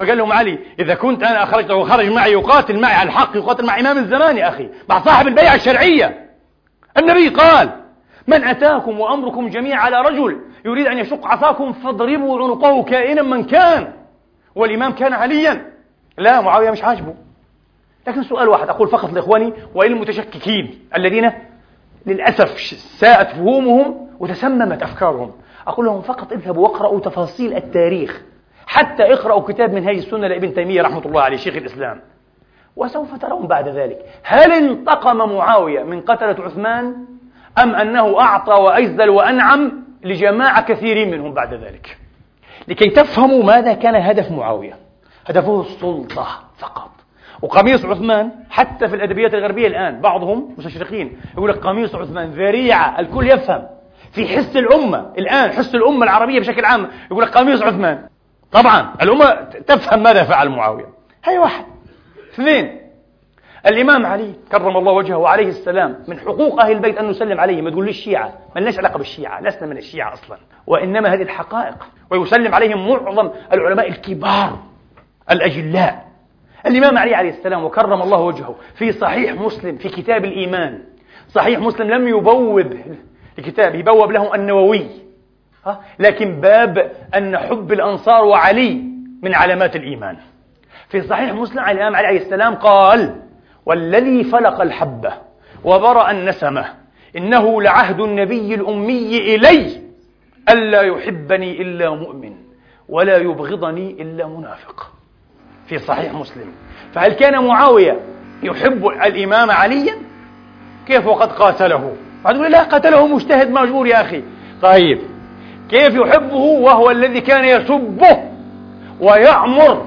فقال لهم علي إذا كنت أنا أخرجته وخرج معي يقاتل معي على الحق يقاتل مع إمام الزمان يا أخي مع صاحب البيعة الشرعية. النبي قال من أتاكم وأمركم جميع على رجل يريد أن يشق عصاكم فاضربوا عنقه كائنا من كان. والإمام كان عليا. لا معاوية مش عاجبه لكن سؤال واحد أقول فقط لإخواني وللمتشككين الذين للأسف ساءت فهومهم وتسممت أفكارهم. أقول لهم فقط اذهبوا واقرأوا تفاصيل التاريخ حتى اقرأوا كتاب منهاج السنة لابن تيمية رحمة الله عليه شيخ الإسلام. وسوف ترون بعد ذلك. هل انتقم معاوية من قتلة عثمان؟ أم أنه أعطى وأجزل وأنعم لجماعة كثيرين منهم بعد ذلك؟ لكي تفهموا ماذا كان هدف معاوية. هدفه السلطة فقط. وقميص عثمان حتى في الأدبيات الغربية الآن بعضهم مستشرقين يقول لك قميص عثمان ذريعة الكل يفهم. في حس الأمة الآن حس الأمة العربية بشكل عام يقول لك قميص عثمان. طبعا الأمة تفهم ماذا فعل معاوية. هي واحد. اثنين الإمام علي كرم الله وجهه عليه السلام من حقوق أهل البيت أن نسلم عليه ما تقول لي الشيعة ما لناش علاقة بالشيعة لسنا من الشيعة أصلا. وإنما هذه الحقائق. ويسلم عليهم معظم العلماء الكبار الأجلاء. الإمام علي عليه السلام وكرم الله وجهه في صحيح مسلم في كتاب الإيمان. صحيح مسلم لم يبوب لكتابه بوب له النووي. لكن باب أن حب الأنصار وعلي من علامات الإيمان. في صحيح مسلم عن الإمام علي عليه السلام قال والذي فلق الحبة وبرأ النسمة إنه لعهد النبي الأمي إلي ألا يحبني إلا مؤمن ولا يبغضني إلا منافق. في صحيح مسلم. فهل كان معاوية يحب الإمام عليا كيف وقد قاتله؟ بعد لا قتله مجتهد مجبور يا أخي. طيب كيف يحبه وهو الذي كان يسبه ويأمر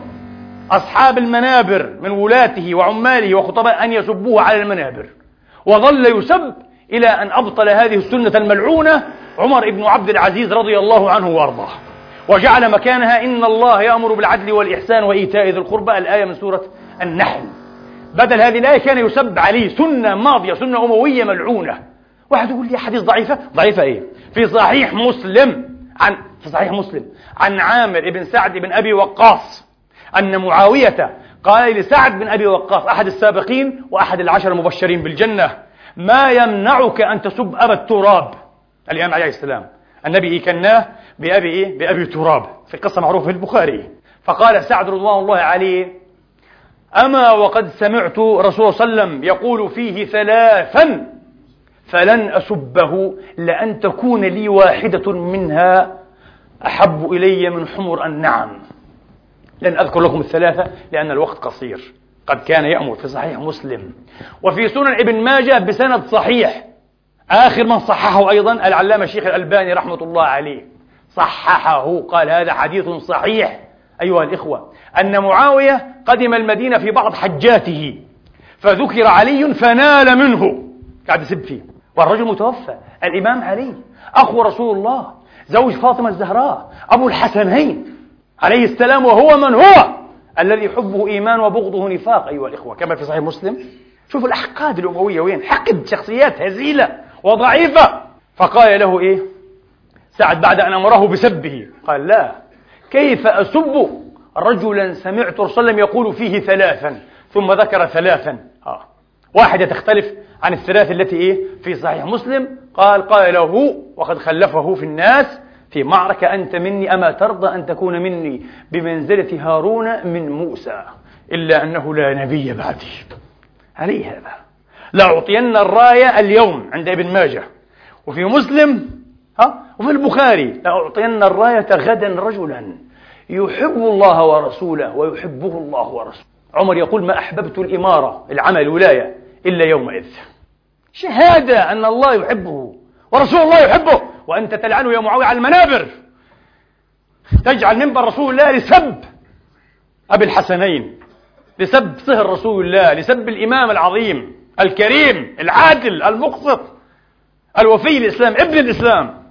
أصحاب المنابر من ولاته وعماله وخطباء أن يسبوه على المنابر. وظل يسب إلى أن أبطل هذه السنة الملعونة عمر بن عبد العزيز رضي الله عنه وأرضاه. وجعل مكانها إن الله يأمر بالعدل والإحسان وإيتاء ذي القربى. الآية من سورة النحل. بدل هذه الآية كان يسب عليه سنة ماضية سنة أموية ملعونة. واحد يقول لي حديث ضعيفة؟ ضعيفة إيه؟ في صحيح مسلم. عن في صحيح مسلم عن عامر بن سعد بن أبي وقاص أن معاوية قال لسعد بن أبي وقاص أحد السابقين وأحد العشر المبشرين بالجنة ما يمنعك أن تسب أبا التراب الإمام عليه السلام النبي كناه بأبي إيه؟ بأبي تراب في قصة معروفة في البخاري فقال سعد رضوان الله عليه أما وقد سمعت رسول صلى الله عليه وسلم يقول فيه ثلاثا فلن أسبه لأن تكون لي واحدة منها أحب إلي من حمر النعم. لن أذكر لكم الثلاثة لأن الوقت قصير. قد كان يأمر في صحيح مسلم. وفي سنن ابن ماجه بسند صحيح. آخر من صححه أيضا العلامة الشيخ الألباني رحمة الله عليه. صححه قال هذا حديث صحيح. أيها الإخوة أن معاوية قدم المدينة في بعض حجاته فذكر علي فنال منه. قاعد يسب فيه. والرجل متوفى الإمام علي أخو رسول الله زوج فاطمة الزهراء أبو الحسنين عليه السلام وهو من هو الذي حبه إيمان وبغضه نفاق. أيها الإخوة كما في صحيح مسلم شوفوا الأحقاد الأموية وين؟ حقد شخصيات هزيلة وضعيفة. فقال له إيه؟ سعد بعد أن أمره بسبه قال لا كيف أسب رجلا سمعت رسول الله يقول فيه ثلاثا ثم ذكر ثلاثا؟ آه. واحدة تختلف عن الثلاث التي إيه؟ في صحيح مسلم. قال قال له وقد خلفه في الناس في معركة أنت مني أما ترضى أن تكون مني بمنزلة هارون من موسى إلا أنه لا نبي بعدي. علي هذا. لأعطين الراية اليوم عند ابن ماجه. وفي مسلم ها؟ وفي البخاري لأعطين الراية غدا رجلا. يحب الله ورسوله ويحبه الله ورسوله. عمر يقول ما أحببت الإمارة العمل الولاية إلا يومئذ. شهادة أن الله يحبه ورسول الله يحبه. وأنت تلعنه يا معاوية على المنابر. تجعل منبر رسول الله لسب أبي الحسنين لسب صهر رسول الله لسب الإمام العظيم الكريم العادل المقسط الوفي الإسلام ابن الإسلام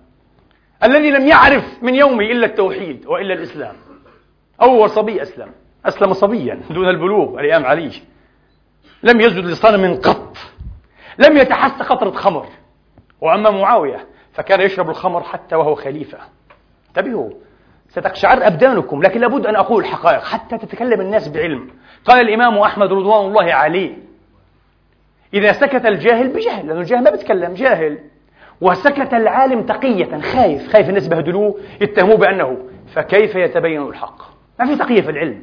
الذي لم يعرف من يومه إلا التوحيد وإلا الإسلام. أول صبي أسلم. أسلم صبيا دون البلوغ. الإمام علي لم يسجد لصنم قط. لم يتحس قطرة خمر. وأما معاوية فكان يشرب الخمر حتى وهو خليفة. انتبهوا ستقشعر أبدانكم لكن لابد أن أقول الحقائق حتى تتكلم الناس بعلم. قال الإمام أحمد رضوان الله عليه إذا سكت الجاهل بجهل لأنه الجاهل ما بيتكلم جاهل. وسكت العالم تقية خايف خايف الناس يبهدلوه يتهموه بأنه فكيف يتبين الحق؟ ما في تقية في العلم.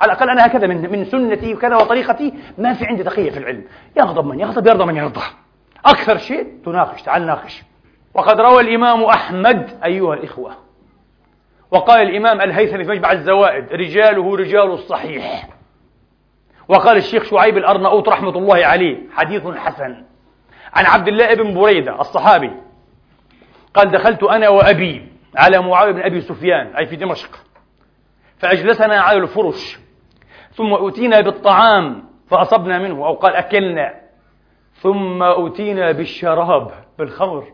على الأقل أنا هكذا من من سنتي وكذا وطريقتي ما في عندي تقية في العلم. يغضب من يغضب يرضى من يرضى. أكثر شيء تناقش تعال ناقش وقد روى الإمام أحمد أيها الإخوة. وقال الإمام الهيثمي في مجمع الزوائد رجاله رجال الصحيح. وقال الشيخ شعيب الأرناؤوط رحمة الله عليه حديث حسن. عن عبد الله بن بريدة الصحابي قال دخلت أنا وأبي على معاوية بن أبي سفيان أي في دمشق. فأجلسنا على الفرش. ثم أتينا بالطعام فأصبنا منه أو قال أكلنا. ثم أتينا بالشراب بالخمر.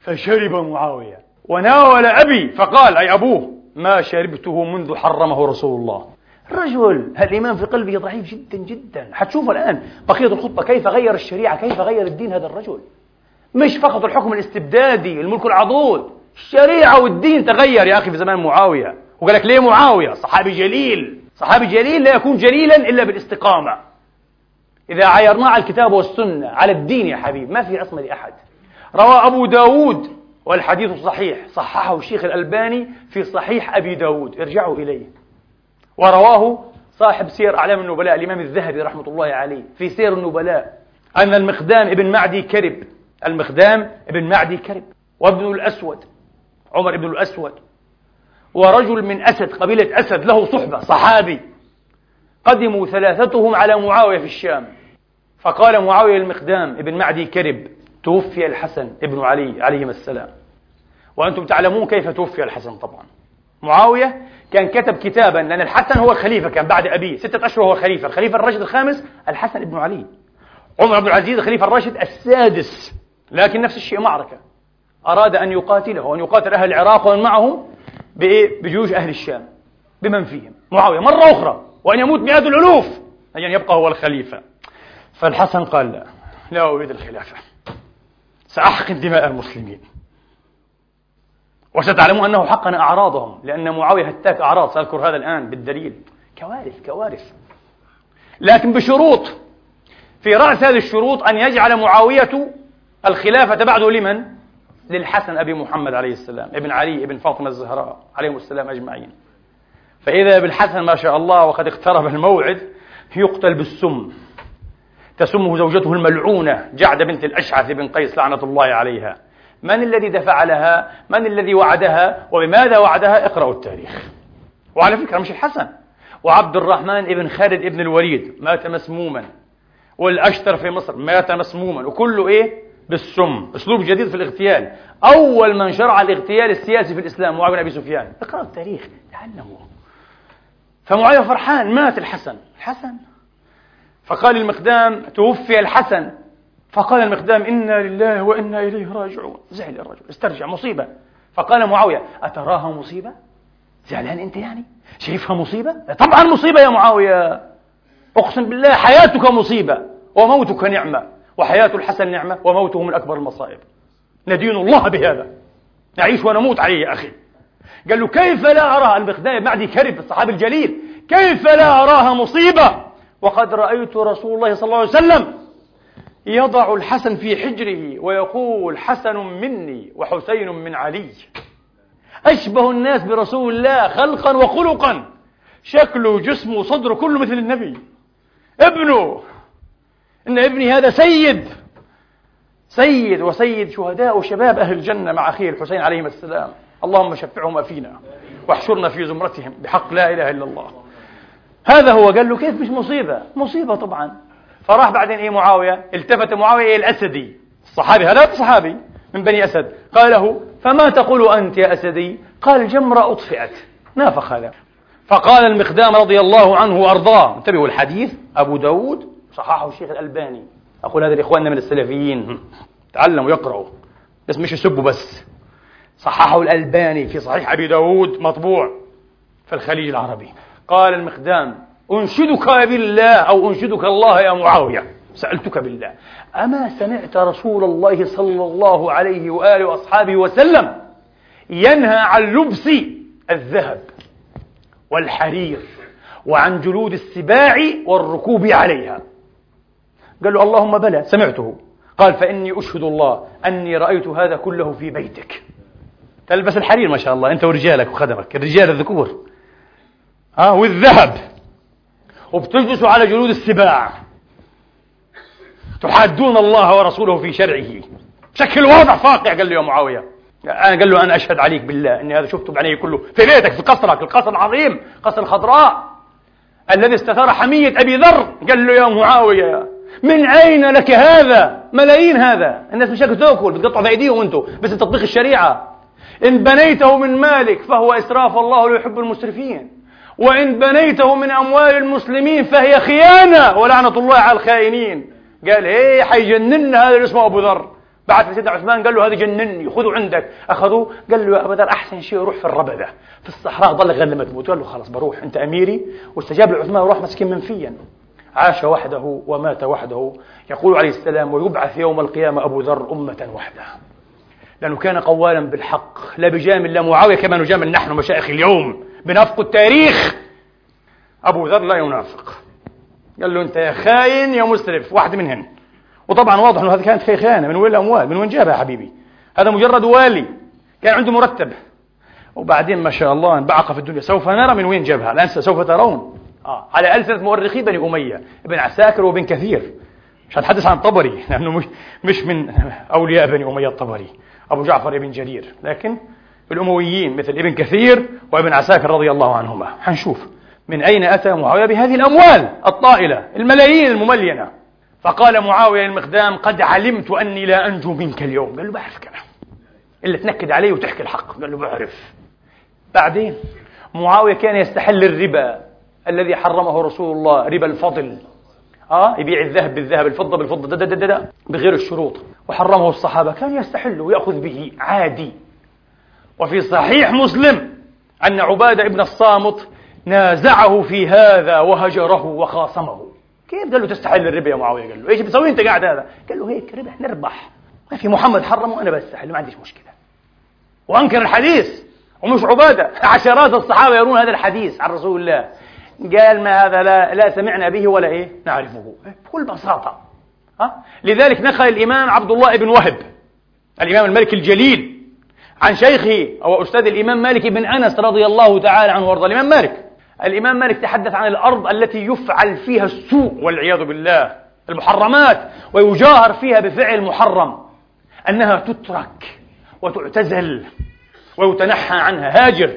فشرب معاوية. وناول أبي فقال أي أبوه ما شربته منذ حرمه رسول الله. الرجل الإيمان في قلبه ضعيف جدا جدا. حتشوف الآن بقية الخطبة كيف غير الشريعة كيف غير الدين هذا الرجل؟ مش فقط الحكم الاستبدادي الملك العضوض الشريعة والدين تغير يا أخي في زمان معاوية. وقال لك ليه معاوية؟ صحابي جليل. صحابي جليل لا يكون جليلا إلا بالاستقامة. إذا عايرناه على الكتاب والسنة على الدين يا حبيب ما في عصمة لأحد. روى أبو داود والحديث صحيح صححه الشيخ الألباني في صحيح أبي داود. ارجعوا إليه. ورواه صاحب سير أعلام النبلاء الإمام الذهبي رحمة الله عليه في سير النبلاء. أن المقدام ابن معدي كرب المقدام ابن معدي كرب وابن الأسود عمر ابن الأسود. ورجل من أسد قبيلة أسد له صحبة صحابي. قدموا ثلاثتهم على معاوية في الشام. فقال معاوية المقدام ابن معدي كرب توفي الحسن ابن علي عليهما السلام. وأنتم تعلمون كيف توفي الحسن طبعا. معاوية كان كتب كتابا لأن الحسن هو الخليفة كان بعد أبيه. ستة أشهر هو الخليفة الخليفة الراشد الخامس الحسن ابن علي. عمر بن العزيز الخليفة الراشد السادس لكن نفس الشيء معركة. أراد أن يقاتله وأن يقاتل أهل العراق ومن معهم بإيه؟ بجيوش أهل الشام بمن فيهم؟ معاوية. مرة أخرى وأن يموت مئات الألوف أن يعني يبقى هو الخليفة. فالحسن قال لا لا أريد الخلافة. سأحقن دماء المسلمين. وستعلمون أنه حقن أعراضهم لأن معاوية هتاك أعراض. سأذكر هذا الآن بالدليل. كوارث كوارث. لكن بشروط. في رأس هذه الشروط أن يجعل معاوية الخلافة بعده لمن؟ للحسن أبي محمد عليه السلام ابن علي ابن فاطمة الزهراء عليهم السلام أجمعين. فإذا بالحسن ما شاء الله وقد اقترب الموعد يقتل بالسم. تسمه زوجته الملعونة جعد بنت الأشعث بن قيس لعنة الله عليها. من الذي دفع لها؟ من الذي وعدها؟ وبماذا وعدها؟ اقرأوا التاريخ. وعلى فكرة مش الحسن. وعبد الرحمن بن خالد بن الوليد مات مسموما. والأشتر في مصر مات مسموما. وكله إيه؟ بالسم أسلوب جديد في الاغتيال. أول من شرع الاغتيال السياسي في الإسلام معاوية بن أبي سفيان. اقرأوا التاريخ تعلموا فمعاوية فرحان مات الحسن. الحسن؟ فقال المقدام توفي الحسن. فقال المقدام إنا لله وإنا إليه راجعون. زعل الرجل استرجع مصيبة. فقال معاوية أتراها مصيبة؟ زعلان أنت يعني؟ شايفها مصيبة؟ طبعا مصيبة يا معاوية. أقسم بالله حياتك مصيبة وموتك نعمة. وحياة الحسن نعمة وموته من أكبر المصائب. ندين الله بهذا. نعيش ونموت عليه يا أخي. قال له كيف لا أراها؟ المقدام معدي كرب الصحابي الجليل. كيف لا أراها مصيبة؟ وقد رأيت رسول الله صلى الله عليه وسلم يضع الحسن في حجره ويقول حسن مني وحسين من علي. أشبه الناس برسول الله خلقا وخلقا. شكله جسمه صدره كله مثل النبي. ابنه إن ابني هذا سيد. سيد وسيد شهداء وشباب أهل الجنة مع أخيه الحسين عليهم السلام. اللهم شفعهما فينا واحشرنا في زمرتهم بحق لا إله إلا الله. هذا هو. قال له كيف مش مصيبة؟ مصيبة طبعا. فراح بعدين إيه معاوية؟ التفت معاوية إيه الأسدي الصحابي هذا صحابي من بني أسد. قال له فما تقول أنت يا أسدي قال جمرة أطفئت. نافخ هذا. فقال المقدام رضي الله عنه وأرضاه. انتبهوا الحديث. أبو داود. صححه الشيخ الألباني. أقول هذا لإخواننا من السلفيين. تعلموا يقرأوا. بس مش يسبوا بس. صححه الألباني في صحيح أبي داود مطبوع في الخليج العربي. قال المقدام أنشدك بالله أو أنشدك الله يا معاوية. سألتك بالله. أما سمعت رسول الله صلى الله عليه وآله وأصحابه وسلم ينهى عن لبس الذهب والحرير وعن جلود السباع والركوب عليها. قال له اللهم بلى سمعته. قال فإني أشهد الله أني رأيت هذا كله في بيتك. تلبس الحرير ما شاء الله أنت ورجالك وخدمك الرجال الذكور. ها والذهب. وبتجلسوا على جلود السباع. تحادون الله ورسوله في شرعه. بشكل واضح فاقع قال له يا معاوية. أنا قال له أنا أشهد عليك بالله أني هذا شفته بعيني كله. في بيتك في قصرك القصر العظيم قصر الخضراء الذي استثار حمية أبي ذر قال له يا معاوية. من أين لك هذا؟ ملايين هذا؟ الناس مش تأكل بتقطع في أيديهم أنتم بس تطبيق الشريعة. إن بنيته من مالك فهو إسراف الله لا يحب المسرفين. وإن بنيته من أموال المسلمين فهي خيانة. ولعنة الله على الخائنين. قال إيه حيجننا هذا اللي اسمه أبو ذر. بعث لسيدنا عثمان قال له هذا جنني خذوا عندك. أخذوه قال له يا أبا ذر أحسن شيء روح في الربذة في الصحراء ضل غير لما تموت. قال له خلاص بروح أنت أميري. واستجاب لعثمان وراح مسكين منفيا. عاش وحده ومات وحده. يقول عليه السلام ويبعث يوم القيامة أبو ذر أمة وحدة. لأنه كان قوالا بالحق. لا بجامل لا معاوية كما نجامل نحن مشايخ اليوم. بنافق التاريخ. أبو ذر لا ينافق. قال له أنت يا خاين يا مسرف واحد منهن. وطبعا واضح أنه هذه كانت خيانة من وين الأموال؟ من وين جابها حبيبي؟ هذا مجرد والي. كان عنده مرتب. وبعدين ما شاء الله انبعق في الدنيا. سوف نرى من وين جابها. لا سوف ترون. آه. على ألسنة مؤرخي بني أمية ابن عساكر وابن كثير. مش هنتحدث عن الطبري لأنه مش, مش من أولياء بني أمية الطبري. أبو جعفر ابن جرير. لكن الأمويين مثل ابن كثير وابن عساكر رضي الله عنهما. حنشوف من أين أتى معاوية بهذه الأموال الطائلة الملايين المملينة. فقال معاوية للمقدام قد علمت أني لا أنجو منك اليوم. قال له بعرف كلام. إلا تنكد علي وتحكي الحق. قال له بعرف. بعدين معاوية كان يستحل الربا. الذي حرمه رسول الله ربا الفضل. آه يبيع الذهب بالذهب الفضة بالفضة دا دا دا دا بغير الشروط. وحرمه الصحابة كان يستحل ويأخذ به عادي. وفي صحيح مسلم أن عبادة ابن الصامت نازعه في هذا وهجره وخاصمه. كيف قال له تستحل الربا يا معاوية؟ قال له إيش بتسوي أنت قاعد هذا؟ قال له هيك ربح نربح. ما في محمد حرمه وأنا بستحل ما عنديش مشكلة. وأنكر الحديث ومش عبادة. عشرات الصحابة يرون هذا الحديث عن رسول الله. قال ما هذا لا, لا سمعنا به ولا إيه؟ نعرفه. بكل بساطة. ها؟ لذلك نقل الإمام عبد الله بن وهب الإمام الملك الجليل عن شيخه أو أستاذ الإمام مالك بن أنس رضي الله تعالى عنه وارضى الإمام مالك الإمام مالك تحدث عن الأرض التي يفعل فيها السوء والعياذ بالله المحرمات ويجاهر فيها بفعل محرم أنها تترك وتعتزل ويتنحى عنها. هاجر.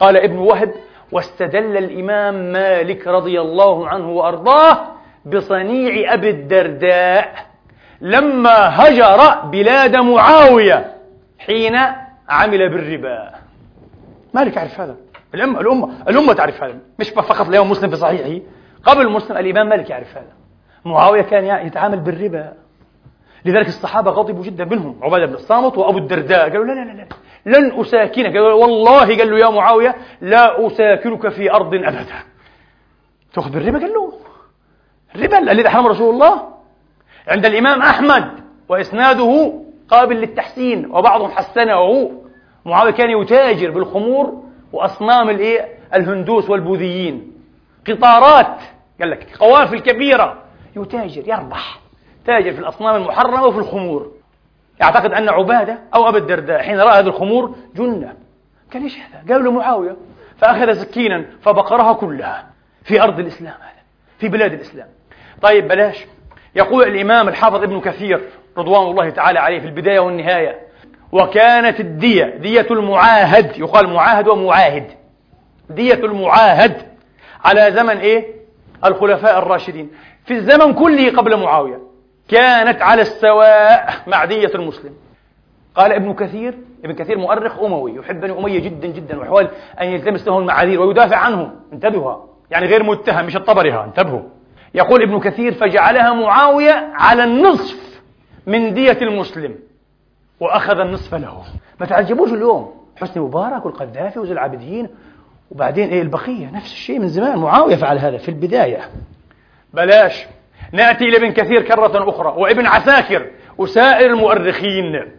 قال ابن وهب واستدل الإمام مالك رضي الله عنه وأرضاه بصنيع أبي الدرداء لما هجر بلاد معاوية حين عمل بالربا. مالك يعرف هذا؟ الأمة الأمة الأمة تعرف هذا. مش فقط اليوم مسلم في صحيحه. قبل مسلم الإمام مالك يعرف هذا. معاوية كان يتعامل بالربا. لذلك الصحابة غضبوا جدا منهم. عبادة بن الصامت وأبو الدرداء. قالوا لا لا لا, لا. لن أساكنك. والله قال له يا معاوية لا أساكنك في أرض أبدا. تأخذ بالربا؟ قال له الربا الذي حرم رسول الله. عند الإمام أحمد وإسناده قابل للتحسين وبعضهم حسنه. معاوية كان يتاجر بالخمور وأصنام الإيه؟ الهندوس والبوذيين. قطارات قال لك قوافل كبيرة. يتاجر يربح. تاجر في الأصنام المحرمة وفي الخمور. يعتقد أن عبادة أو أبا الدرداء حين رأى هذه الخمور جنة. قال إيش هذا؟ قال له معاوية فأخذ سكينا فبقرها كلها في أرض الإسلام هذا في بلاد الإسلام. طيب بلاش. يقول الإمام الحافظ ابن كثير رضوان الله تعالى عليه في البداية والنهاية وكانت الدية دية المعاهد يقال معاهد ومعاهد. دية المعاهد على زمن إيه؟ الخلفاء الراشدين. في الزمن كله قبل معاوية. كانت على السواء مع دية المسلم. قال ابن كثير ابن كثير مؤرخ أموي يحب بني أمية جدا جدا ويحاول أن يلتمس لهم المعاذير ويدافع عنهم. انتبهوا يعني غير متهم مش الطبري انتبهوا. يقول ابن كثير فجعلها معاوية على النصف من دية المسلم وأخذ النصف له. ما تعجبوش اليوم؟ حسني مبارك والقذافي وزي العابدين. وبعدين إيه البقية؟ نفس الشيء من زمان معاوية فعل هذا في البداية. بلاش. نأتي إلى ابن كثير كرة أخرى وابن عساكر وسائر المؤرخين.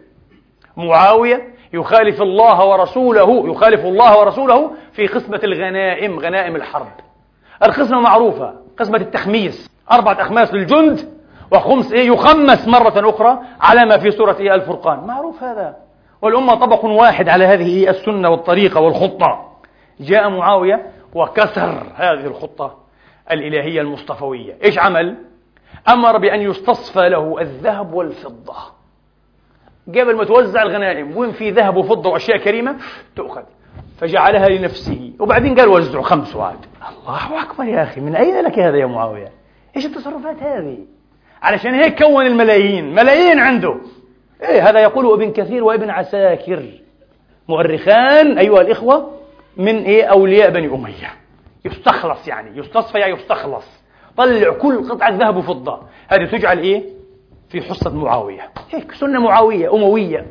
معاوية يخالف الله ورسوله يخالف الله ورسوله في قسمة الغنائم غنائم الحرب. القسمة معروفة قسمة التخميس. أربعة أخماس للجند وخمس إيه يخمس مرة أخرى على ما في سورة إيه الفرقان. معروف هذا. والأمة طبق واحد على هذه السنة والطريقة والخطة. جاء معاوية وكسر هذه الخطة الإلهية المصطفوية. إيش عمل؟ أمر بأن يستصفى له الذهب والفضة. قبل ما توزع الغنائم وين في ذهب وفضة وأشياء كريمة؟ تؤخذ. فجعلها لنفسه. وبعدين قال وزعوا خمس وعد الله أكبر يا أخي من أين لك هذا يا معاوية؟ إيش التصرفات هذه؟ علشان هيك كون الملايين. ملايين عنده. إيه هذا يقول ابن كثير وابن عساكر. مؤرخان أيها الإخوة من إيه أولياء بني أمية. يستخلص يعني. يستصفى يعني يستخلص. طلع كل قطعة ذهب وفضة. هذه تجعل إيه؟ في حصة معاوية. هيك سنة معاوية أموية.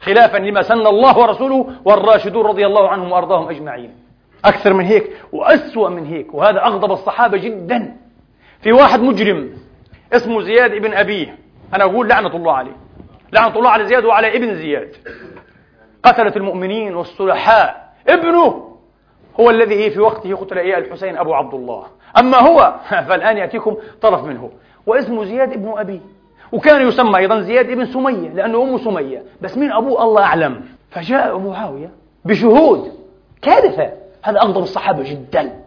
خلافا لما سن الله ورسوله والراشدون رضي الله عنهم وأرضاهم أجمعين. أكثر من هيك وأسوأ من هيك وهذا أغضب الصحابة جدا. في واحد مجرم اسمه زياد ابن أبيه. أنا أقول لعنة الله عليه. لعنة الله على زياد وعلى ابن زياد. قتلة المؤمنين والصلحاء ابنه هو الذي في وقته قتل إياه الحسين أبو عبد الله. أما هو فالآن يأتيكم طرف منه. واسمه زياد ابن أبيه وكان يسمى أيضا زياد ابن سمية لأنه أمه سمية. بس مين أبوه الله أعلم. فجاء معاوية بشهود كارثة هذا أغضب الصحابة جدا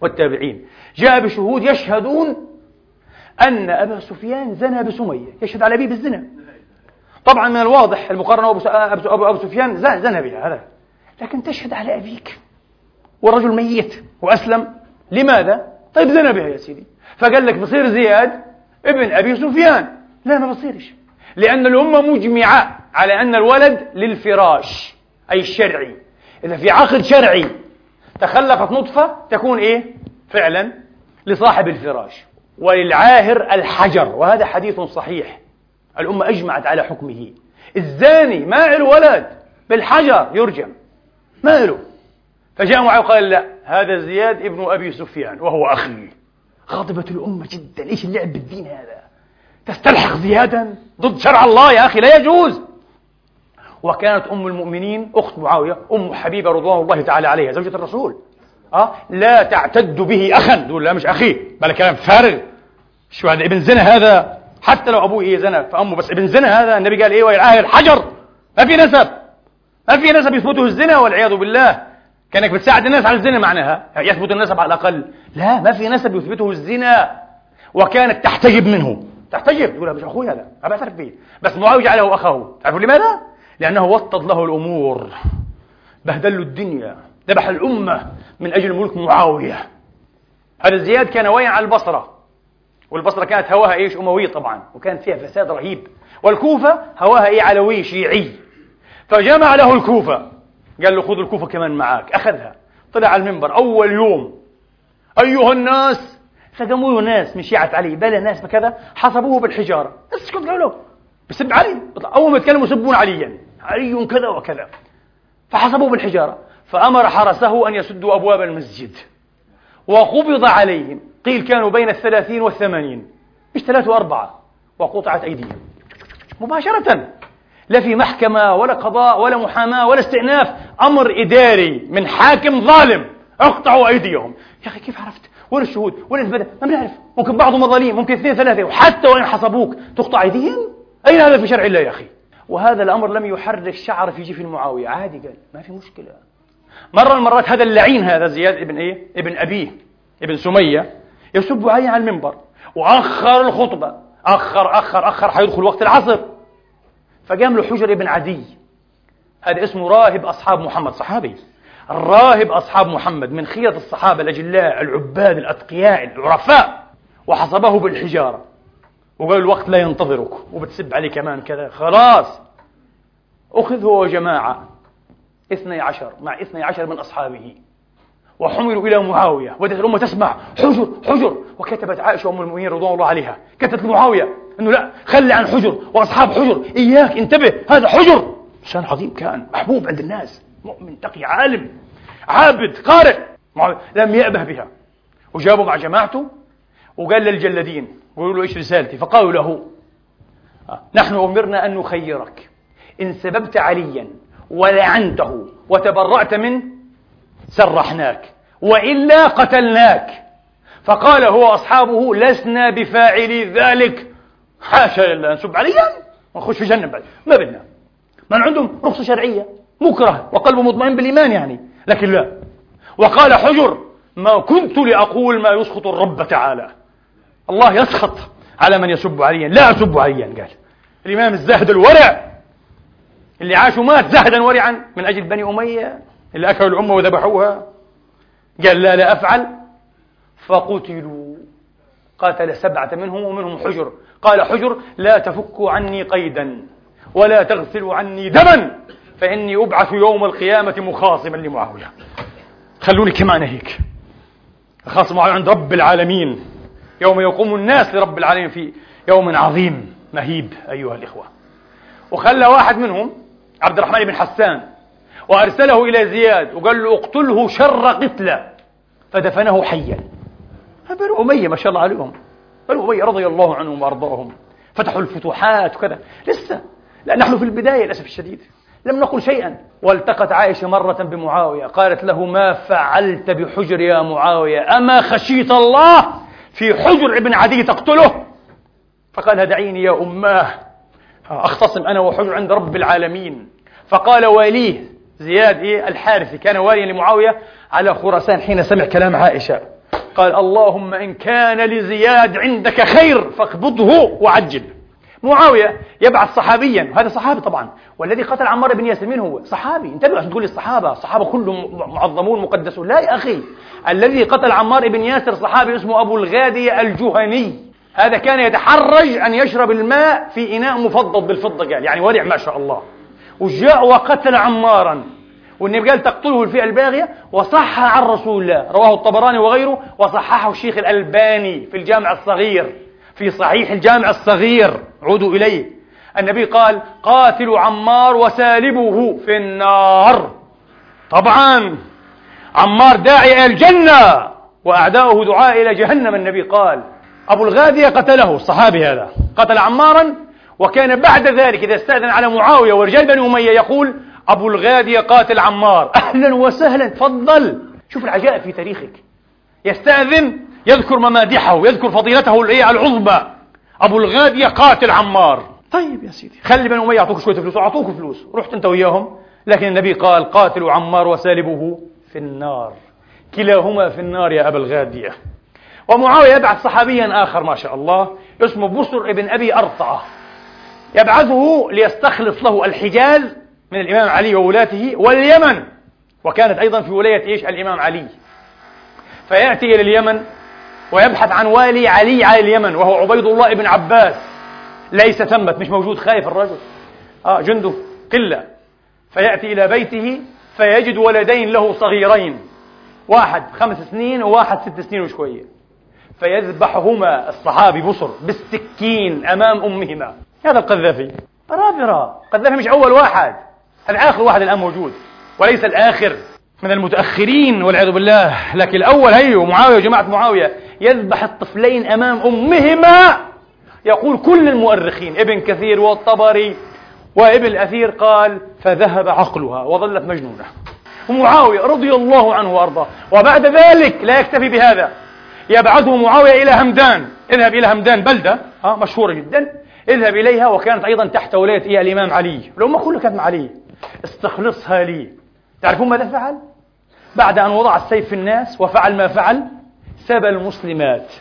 والتابعين. جاء بشهود يشهدون أن أبا سفيان زنى بسمية. يشهد على أبيه بالزنا. طبعا من الواضح المقارنة أبو, أبو, أبو سفيان زنى بها هذا. لكن تشهد على أبيك. والرجل ميت وأسلم. لماذا؟ طيب زنى بها يا سيدي. فقال لك بصير زياد ابن أبي سفيان. لا ما بصيرش. لأن الأمة مجمعة على أن الولد للفراش أي الشرعي. إذا في عقد شرعي تخلفت نطفة تكون إيه؟ فعلا لصاحب الفراش. وللعاهر الحجر. وهذا حديث صحيح. الأمة أجمعت على حكمه. الزاني ما له ولد بالحجر يرجم. ما له فجاء معه وقال لا هذا زياد ابن أبي سفيان وهو أخي. غضبت الأمة جدا إيش اللعب بالدين هذا؟ تستلحق زيادا؟ ضد شرع الله يا أخي لا يجوز. وكانت أم المؤمنين أخت معاوية أم حبيبة رضوان الله تعالى عليها زوجة الرسول. أه؟ لا تعتد به أخا. تقول لا مش أخي بل كلام فارغ. شو هذا ابن زنا هذا؟ حتى لو أبوه إيه زنا فأمه بس ابن زنا هذا. النبي قال إيه ويلعاه الحجر ما في نسب. ما في نسب يثبته الزنا والعياذ بالله. كأنك بتساعد الناس على الزنا معناها. يثبت النسب على الأقل. لا ما في نسب يثبته الزنا. وكانت تحتجب منه. تحتجب. تقول مش أخوي هذا ما بعترف به بس معاوية جعله أخاه. تعرفوا لماذا؟ لأنه وطد له الأمور. بهدل له الدنيا. ذبح الأمة من أجل ملك معاوية. هذا زياد كان وين على البصرة. والبصرة كانت هواها إيش؟ أموي طبعا. وكان فيها فساد رهيب. والكوفة هواها إيه؟ علوي شيعي. فجمع له الكوفة. قال له خذ الكوفة كمان معاك. أخذها. طلع على المنبر. أول يوم. أيها الناس. فقاموا ناس من شيعة علي. بلا ناس بكذا. حصبوه بالحجارة. اسكت له. بسب علي. أول ما يتكلموا يسبون عليا علي كذا وكذا. فحصبوه بالحجارة. فأمر حرسه أن يسدوا أبواب المسجد. وقبض عليهم. قيل كانوا بين الثلاثين والثمانين. مش ثلاثة وأربعة. وقطعت أيديهم. مباشرة. لا في محكمة ولا قضاء ولا محاماة ولا استئناف. أمر إداري من حاكم ظالم. اقطعوا أيديهم. يا أخي كيف عرفت؟ وين الشهود وين البدء ما بنعرف. ممكن بعضهم ظالم ممكن اثنين ثلاثة. وحتى وإن حصبوك تقطع أيديهم؟ أين هذا في شرع الله يا أخي؟ وهذا الأمر لم يحرك شعر في جيف معاوية عادي قال. ما في مشكلة. مرة من المرات هذا اللعين هذا زياد ابن إيه؟ ابن أبيه ابن سمية يسب علي على المنبر. وأخر الخطبة. أخر أخر أخر حيدخل وقت العصر. فقام له حجر ابن عدي. هذا اسمه راهب أصحاب محمد صحابي. الراهب أصحاب محمد من خيرة الصحابة الأجلاء العباد الأتقياء العرفاء وحصبه بالحجارة. وقال الوقت لا ينتظرك وبتسب عليه كمان كذا. خلاص. أخذ هو وجماعة اثني عشر مع اثني عشر من أصحابه. وحملوا إلى معاوية بدأت الأمة تسمع حجر حجر. وكتبت عائشة أم المؤمنين رضوان الله عليها. كتبت لمعاوية أنه لا خلي عن حجر وأصحاب حجر. إياك انتبه هذا حجر. إنسان عظيم كان محبوب عند الناس. مؤمن تقي عالم عابد قارئ. لم يأبه بها. وجابوا مع جماعته وقال للجلدين ويقولوا له إيش رسالتي. فقالوا له آه، نحن أمرنا أن نخيرك. إن سببت عليا ولعنته وتبرأت منه سرحناك وإلا قتلناك. فقال هو أصحابه لسنا بفاعلي ذلك. حاشا لله نسب عليا؟ ونخش في جهنم بعد. ما بدنا. من عندهم رخصة شرعية مكره وقلبه مطمئن بالإيمان يعني. لكن لا. وقال حجر ما كنت لأقول ما يسخط الرب تعالى. الله يسخط على من يسب عليا. لا أسب عليا قال. الإمام الزاهد الورع اللي عاش ومات زهدا ورعا من أجل بني أمية. اللي أكلوا الأمة وذبحوها. قال لا لا أفعل. فقتلوا. قاتل سبعة منهم ومنهم حجر. قال حجر لا تفكوا عني قيدا ولا تغسلوا عني دما فإني أبعث يوم القيامة مخاصما لمعاوية. خلوني كمان هيك. خاصم عند رب العالمين. يوم يقوم الناس لرب العالمين في يوم عظيم مهيب أيها الإخوة. وخلى واحد منهم عبد الرحمن بن حسان. وأرسله إلى زياد وقال له اقتله شر قتلة. فدفنه حيا. بنو أمية ما شاء الله عليهم. بنو أمية رضي الله عنهم وأرضاهم. فتحوا الفتوحات وكذا. لسه. لا نحن في البداية للأسف الشديد. لم نقل شيئا. والتقت عائشة مرة بمعاوية. قالت له ما فعلت بحجر يا معاوية؟ أما خشيت الله في حجر ابن عدي تقتله؟ فقال دعيني يا أماه. أختصم أنا وحجر عند رب العالمين. فقال واليه زياد إيه الحارثي كان واليا لمعاوية على خراسان حين سمع كلام عائشة. قال اللهم إن كان لزياد عندك خير فاقبضه وعجل. معاوية يبعث صحابيا هذا صحابي طبعا والذي قتل عمار بن ياسر من هو؟ صحابي. انتبه عشان تقول الصحابة الصحابة كلهم معظمون مقدسون. لا يا أخي الذي قتل عمار بن ياسر صحابي اسمه أبو الغادية الجهني. هذا كان يتحرج أن يشرب الماء في إناء مفضل بالفضة قال. يعني ورع ما شاء الله. وجاء وقتل عمارا. والنبي قال تقتله الفئة الباغية وصح عن رسول الله. رواه الطبراني وغيره وصححه الشيخ الألباني في الجامع الصغير في صحيح الجامع الصغير. عودوا إليه. النبي قال قاتل عمار وسالبه في النار. طبعا عمار داعي إلى الجنة وأعداؤه دعاء إلى جهنم. النبي قال أبو الغادية قتله. الصحابي هذا قتل عمارا وكان بعد ذلك إذا استأذن على معاوية ورجال بني أمية يقول أبو الغادية قاتل عمار. أهلا وسهلا تفضل. شوف العجائب في تاريخك. يستأذن يذكر ممادحه يذكر فضيلته العظمى. أبو الغادية قاتل عمار. طيب يا سيدي خلي بني أمية يعطوك شوية فلوس أعطوك فلوس. رحت أنت وياهم. لكن النبي قال قاتل عمار وسالبه في النار. كلاهما في النار يا أبا الغادية. ومعاوية يبعث صحابيا آخر ما شاء الله اسمه بصر ابن أبي أرطعة. يبعثه ليستخلص له الحجاز من الإمام علي وولاته واليمن. وكانت أيضا في ولاية إيش؟ الإمام علي. فيأتي إلى اليمن ويبحث عن والي علي على اليمن وهو عبيد الله بن عباس. ليس ثمت مش موجود خايف الرجل. آه جنده قلة. فيأتي إلى بيته فيجد ولدين له صغيرين. واحد خمس سنين وواحد ست سنين وشوية. فيذبحهما الصحابي بصر بالسكين أمام أمهما. هذا القذافي. برابرة قذافي مش أول واحد. هذا آخر واحد الآن موجود. وليس الآخر. من المتأخرين والعياذ بالله. لكن الأول هيو معاوية وجماعة معاوية. يذبح الطفلين أمام أمهما. يقول كل المؤرخين ابن كثير والطبري وابن الأثير قال فذهب عقلها وظلت مجنونة ومعاوية رضي الله عنه وأرضاه. وبعد ذلك لا يكتفي بهذا. يبعثه معاوية إلى همدان. اذهب إلى همدان بلدة. مشهورة جدا. اذهب إليها وكانت أيضا تحت ولاية إيه الإمام علي. الأمة كلها كانت مع علي استخلصها لي. تعرفون ماذا فعل؟ بعد أن وضع السيف في الناس وفعل ما فعل سبى المسلمات.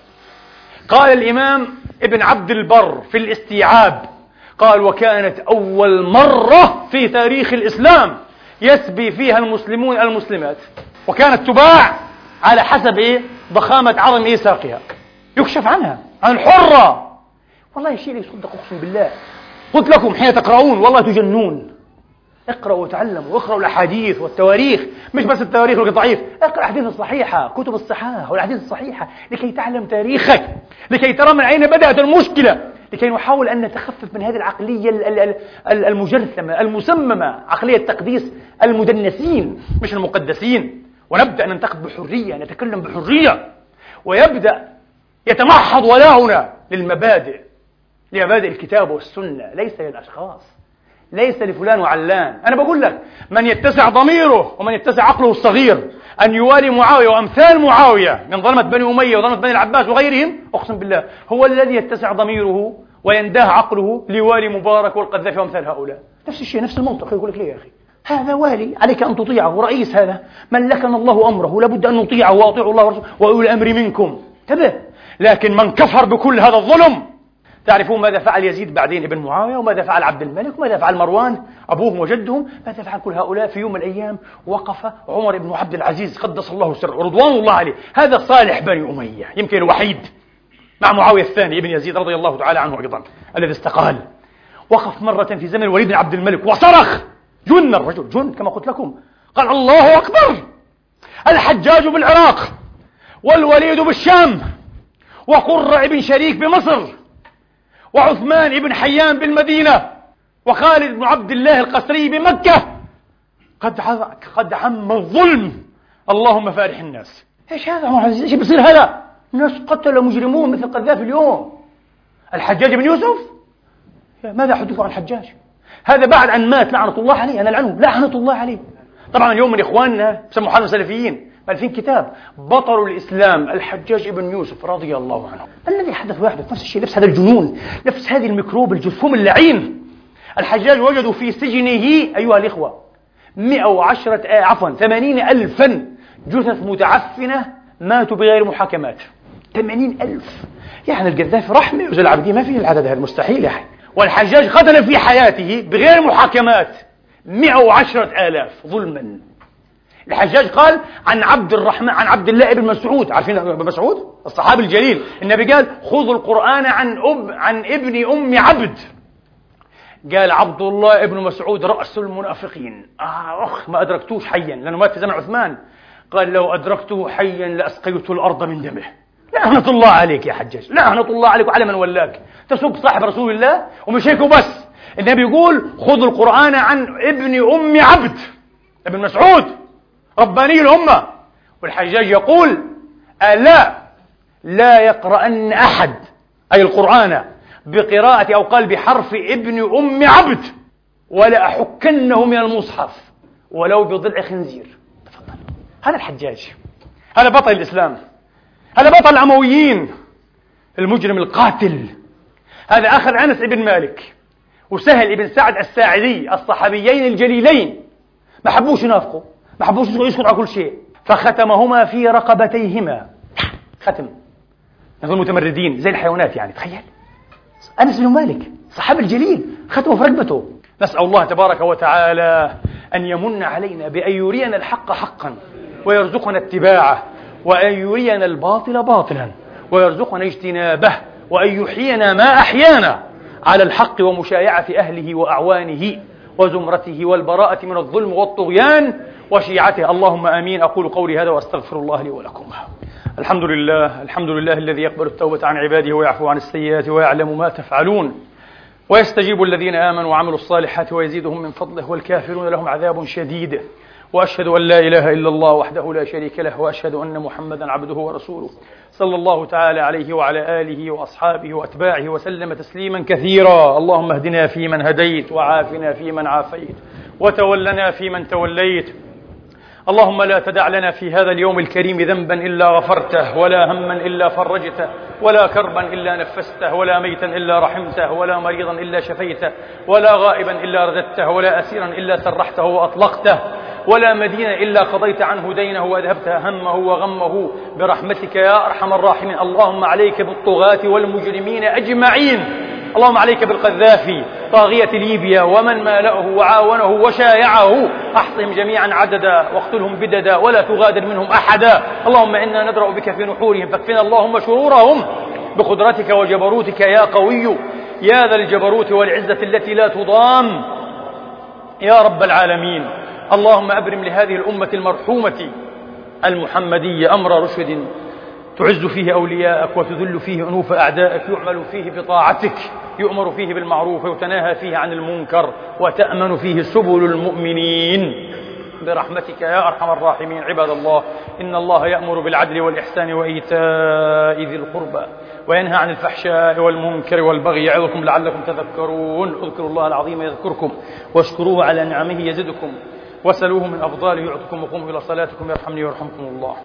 قال الإمام ابن عبد البر في الاستيعاب قال وكانت أول مرة في تاريخ الإسلام يسبي فيها المسلمون المسلمات. وكانت تباع على حسب إيه؟ ضخامة عظم إيه ساقها يكشف عنها عن الحرة والله شيء لا يصدق أقسم بالله؟ قلت لكم حين تقرؤون والله تجنون. اقرأوا وتعلموا واقرأوا الأحاديث والتواريخ مش بس التواريخ الضعيف اقرأ الأحاديث الصحيحة كتب الصحاحة والأحاديث الصحيحة لكي تعلم تاريخك لكي ترى من أين بدأت المشكلة لكي نحاول أن نتخفف من هذه العقلية المجرثمة المسممة عقلية تقديس المدنسين مش المقدسين. ونبدأ ننتقد بحرية نتكلم بحرية ويبدأ يتمحض ولاؤنا للمبادئ. لمبادئ الكتاب والسنة. ليس للأشخاص. ليس لفلان وعلان. أنا بقول لك من يتسع ضميره ومن يتسع عقله الصغير أن يوالي معاوية وأمثال معاوية من ظلمة بني أمية وظلمة بني العباس وغيرهم أقسم بالله هو الذي يتسع ضميره وينداه عقله لوالي مبارك والقذافي وأمثال هؤلاء. نفس الشيء نفس المنطق يقول لك ليه يا أخي؟ هذا والي عليك أن تطيعه. رئيس هذا ملكنا الله أمره لابد أن نطيعه وأطيعوا الله ورسوله وأولي الأمر منكم. انتبه. لكن من كفر بكل هذا الظلم تعرفون ماذا فعل يزيد بعدين ابن معاوية؟ وماذا فعل عبد الملك؟ وماذا فعل مروان؟ أبوهم وجدهم؟ ماذا فعل كل هؤلاء في يوم من الأيام؟ وقف عمر بن عبد العزيز قدس الله سره رضوان الله عليه. هذا صالح بني أمية يمكن الوحيد مع معاوية الثاني ابن يزيد رضي الله تعالى عنه أيضا الذي استقال. وقف مرة في زمن الوليد بن عبد الملك وصرخ. جن الرجل جن كما قلت لكم. قال الله أكبر. الحجاج بالعراق والوليد بالشام وقرع بن شريك بمصر. وعثمان بن حيان بالمدينة وخالد بن عبد الله القسري بمكة. قد قد عم الظلم. اللهم فارح الناس. إيش هذا؟ إيش بيصير هذا؟ ناس قتلوا مجرمون مثل قذافي اليوم. الحجاج بن يوسف؟ ماذا حدثوا عن الحجاج؟ هذا بعد أن مات لعنة الله عليه. أنا لعنه لعنة الله عليه. طبعا اليوم من إخواننا بسموا حالهم سلفيين. مالفين كتاب؟ بطل الإسلام الحجاج بن يوسف رضي الله عنه. الذي حدث ويحدث نفس الشيء نفس هذا الجنون نفس هذه الميكروب الجرثوم اللعين. الحجاج وجدوا في سجنه أيها الإخوة 110 آه عفوا 80 ألفا جثث متعفنة ماتوا بغير محاكمات. 80 ألف. يعني القذافي رحمة وزي العابدين ما فيه العدد هذا مستحيل يا حي والحجاج قتل في حياته بغير محاكمات 110 آلاف ظلما. الحجاج قال عن عبد الرحمن عن عبد الله بن مسعود. عارفين ابن مسعود؟ الصحابي الجليل. النبي قال خذوا القرآن عن أب عن ابن أم عبد. قال عبد الله ابن مسعود رأس المنافقين. آه أخ ما أدركتوش حيا لأنه مات في زمن عثمان. قال لو أدركته حيا لأسقيت الأرض من دمه. لعنة الله عليك يا حجاج. لعنة الله عليك وعلى من ولاك. تسب صاحب رسول الله ومش هيك وبس. النبي يقول خذوا القرآن عن ابن أم عبد. ابن مسعود. رباني الأمة. والحجاج يقول ألا لا يقرأن أحد أي القرآن بقراءة أو قال بحرف ابن أم عبد ولا أحكنه من المصحف ولو بضلع خنزير. تفضل. هذا الحجاج. هذا بطل الإسلام. هذا بطل الأمويين المجرم القاتل. هذا أخذ أنس بن مالك وسهل بن سعد الساعدي الصحابيين الجليلين. ما حبوش ينافقوا. ما حبوش يسكت على كل شيء. فختمهما في رقبتيهما. ختم. نقول متمردين زي الحيوانات يعني تخيل. أنس بن مالك صحابي الجليل ختمه في رقبته. نسأل الله تبارك وتعالى أن يمن علينا بأن يرينا الحق حقا ويرزقنا اتباعه وأن يرينا الباطل باطلا ويرزقنا اجتنابه وأن يحيينا ما أحيانا على الحق ومشايعة أهله وأعوانه. وزمرته والبراءة من الظلم والطغيان وشيعته. اللهم آمين. أقول قولي هذا وأستغفر الله لي ولكم. الحمد لله الحمد لله الذي يقبل التوبة عن عباده ويعفو عن السيئات ويعلم ما تفعلون. ويستجيب الذين آمنوا وعملوا الصالحات ويزيدهم من فضله والكافرون لهم عذاب شديد. وأشهد أن لا إله إلا الله وحده لا شريك له وأشهد أن محمدا عبده ورسوله. صلى الله تعالى عليه وعلى آله وأصحابه وأتباعه وسلم تسليما كثيرا. اللهم اهدنا فيمن هديت وعافنا فيمن عافيت وتولنا فيمن توليت. اللهم لا تدع لنا في هذا اليوم الكريم ذنبا إلا غفرته ولا هما إلا فرجته ولا كربا إلا نفسته ولا ميتا إلا رحمته ولا مريضا إلا شفيته ولا غائبا إلا رددته ولا اسيرا إلا سرحته وأطلقته ولا مدينة إلا قضيت عنه دينه وأذهبت همه وغمه برحمتك يا أرحم الراحمين. اللهم عليك بالطغاة والمجرمين أجمعين. اللهم عليك بالقذافي طاغية ليبيا ومن مالأه وعاونه وشايعه. أحصهم جميعا عددا واقتلهم بددا ولا تغادر منهم أحدا. اللهم إنا ندرأ بك في نحورهم. فاكفنا اللهم شرورهم. بقدرتك وجبروتك يا قوي. يا ذا الجبروت والعزة التي لا تضام. يا رب العالمين. اللهم أبرم لهذه الأمة المرحومة المحمدية أمر رشد تعز فيه أولياءك وتذل فيه أنوف أعدائك يعمل فيه بطاعتك يؤمر فيه بالمعروف ويتناهى فيه عن المنكر وتأمن فيه سبل المؤمنين. برحمتك يا أرحم الراحمين عباد الله إن الله يأمر بالعدل والإحسان وإيتاء ذي القربى وينهى عن الفحشاء والمنكر والبغي يعظكم لعلكم تذكرون. اذكروا الله العظيم يذكركم واشكروه على نعمه يزدكم. وسلوه من أفضاله يعطكم وقوموا إلى صلاتكم يرحمني ويرحمكم الله.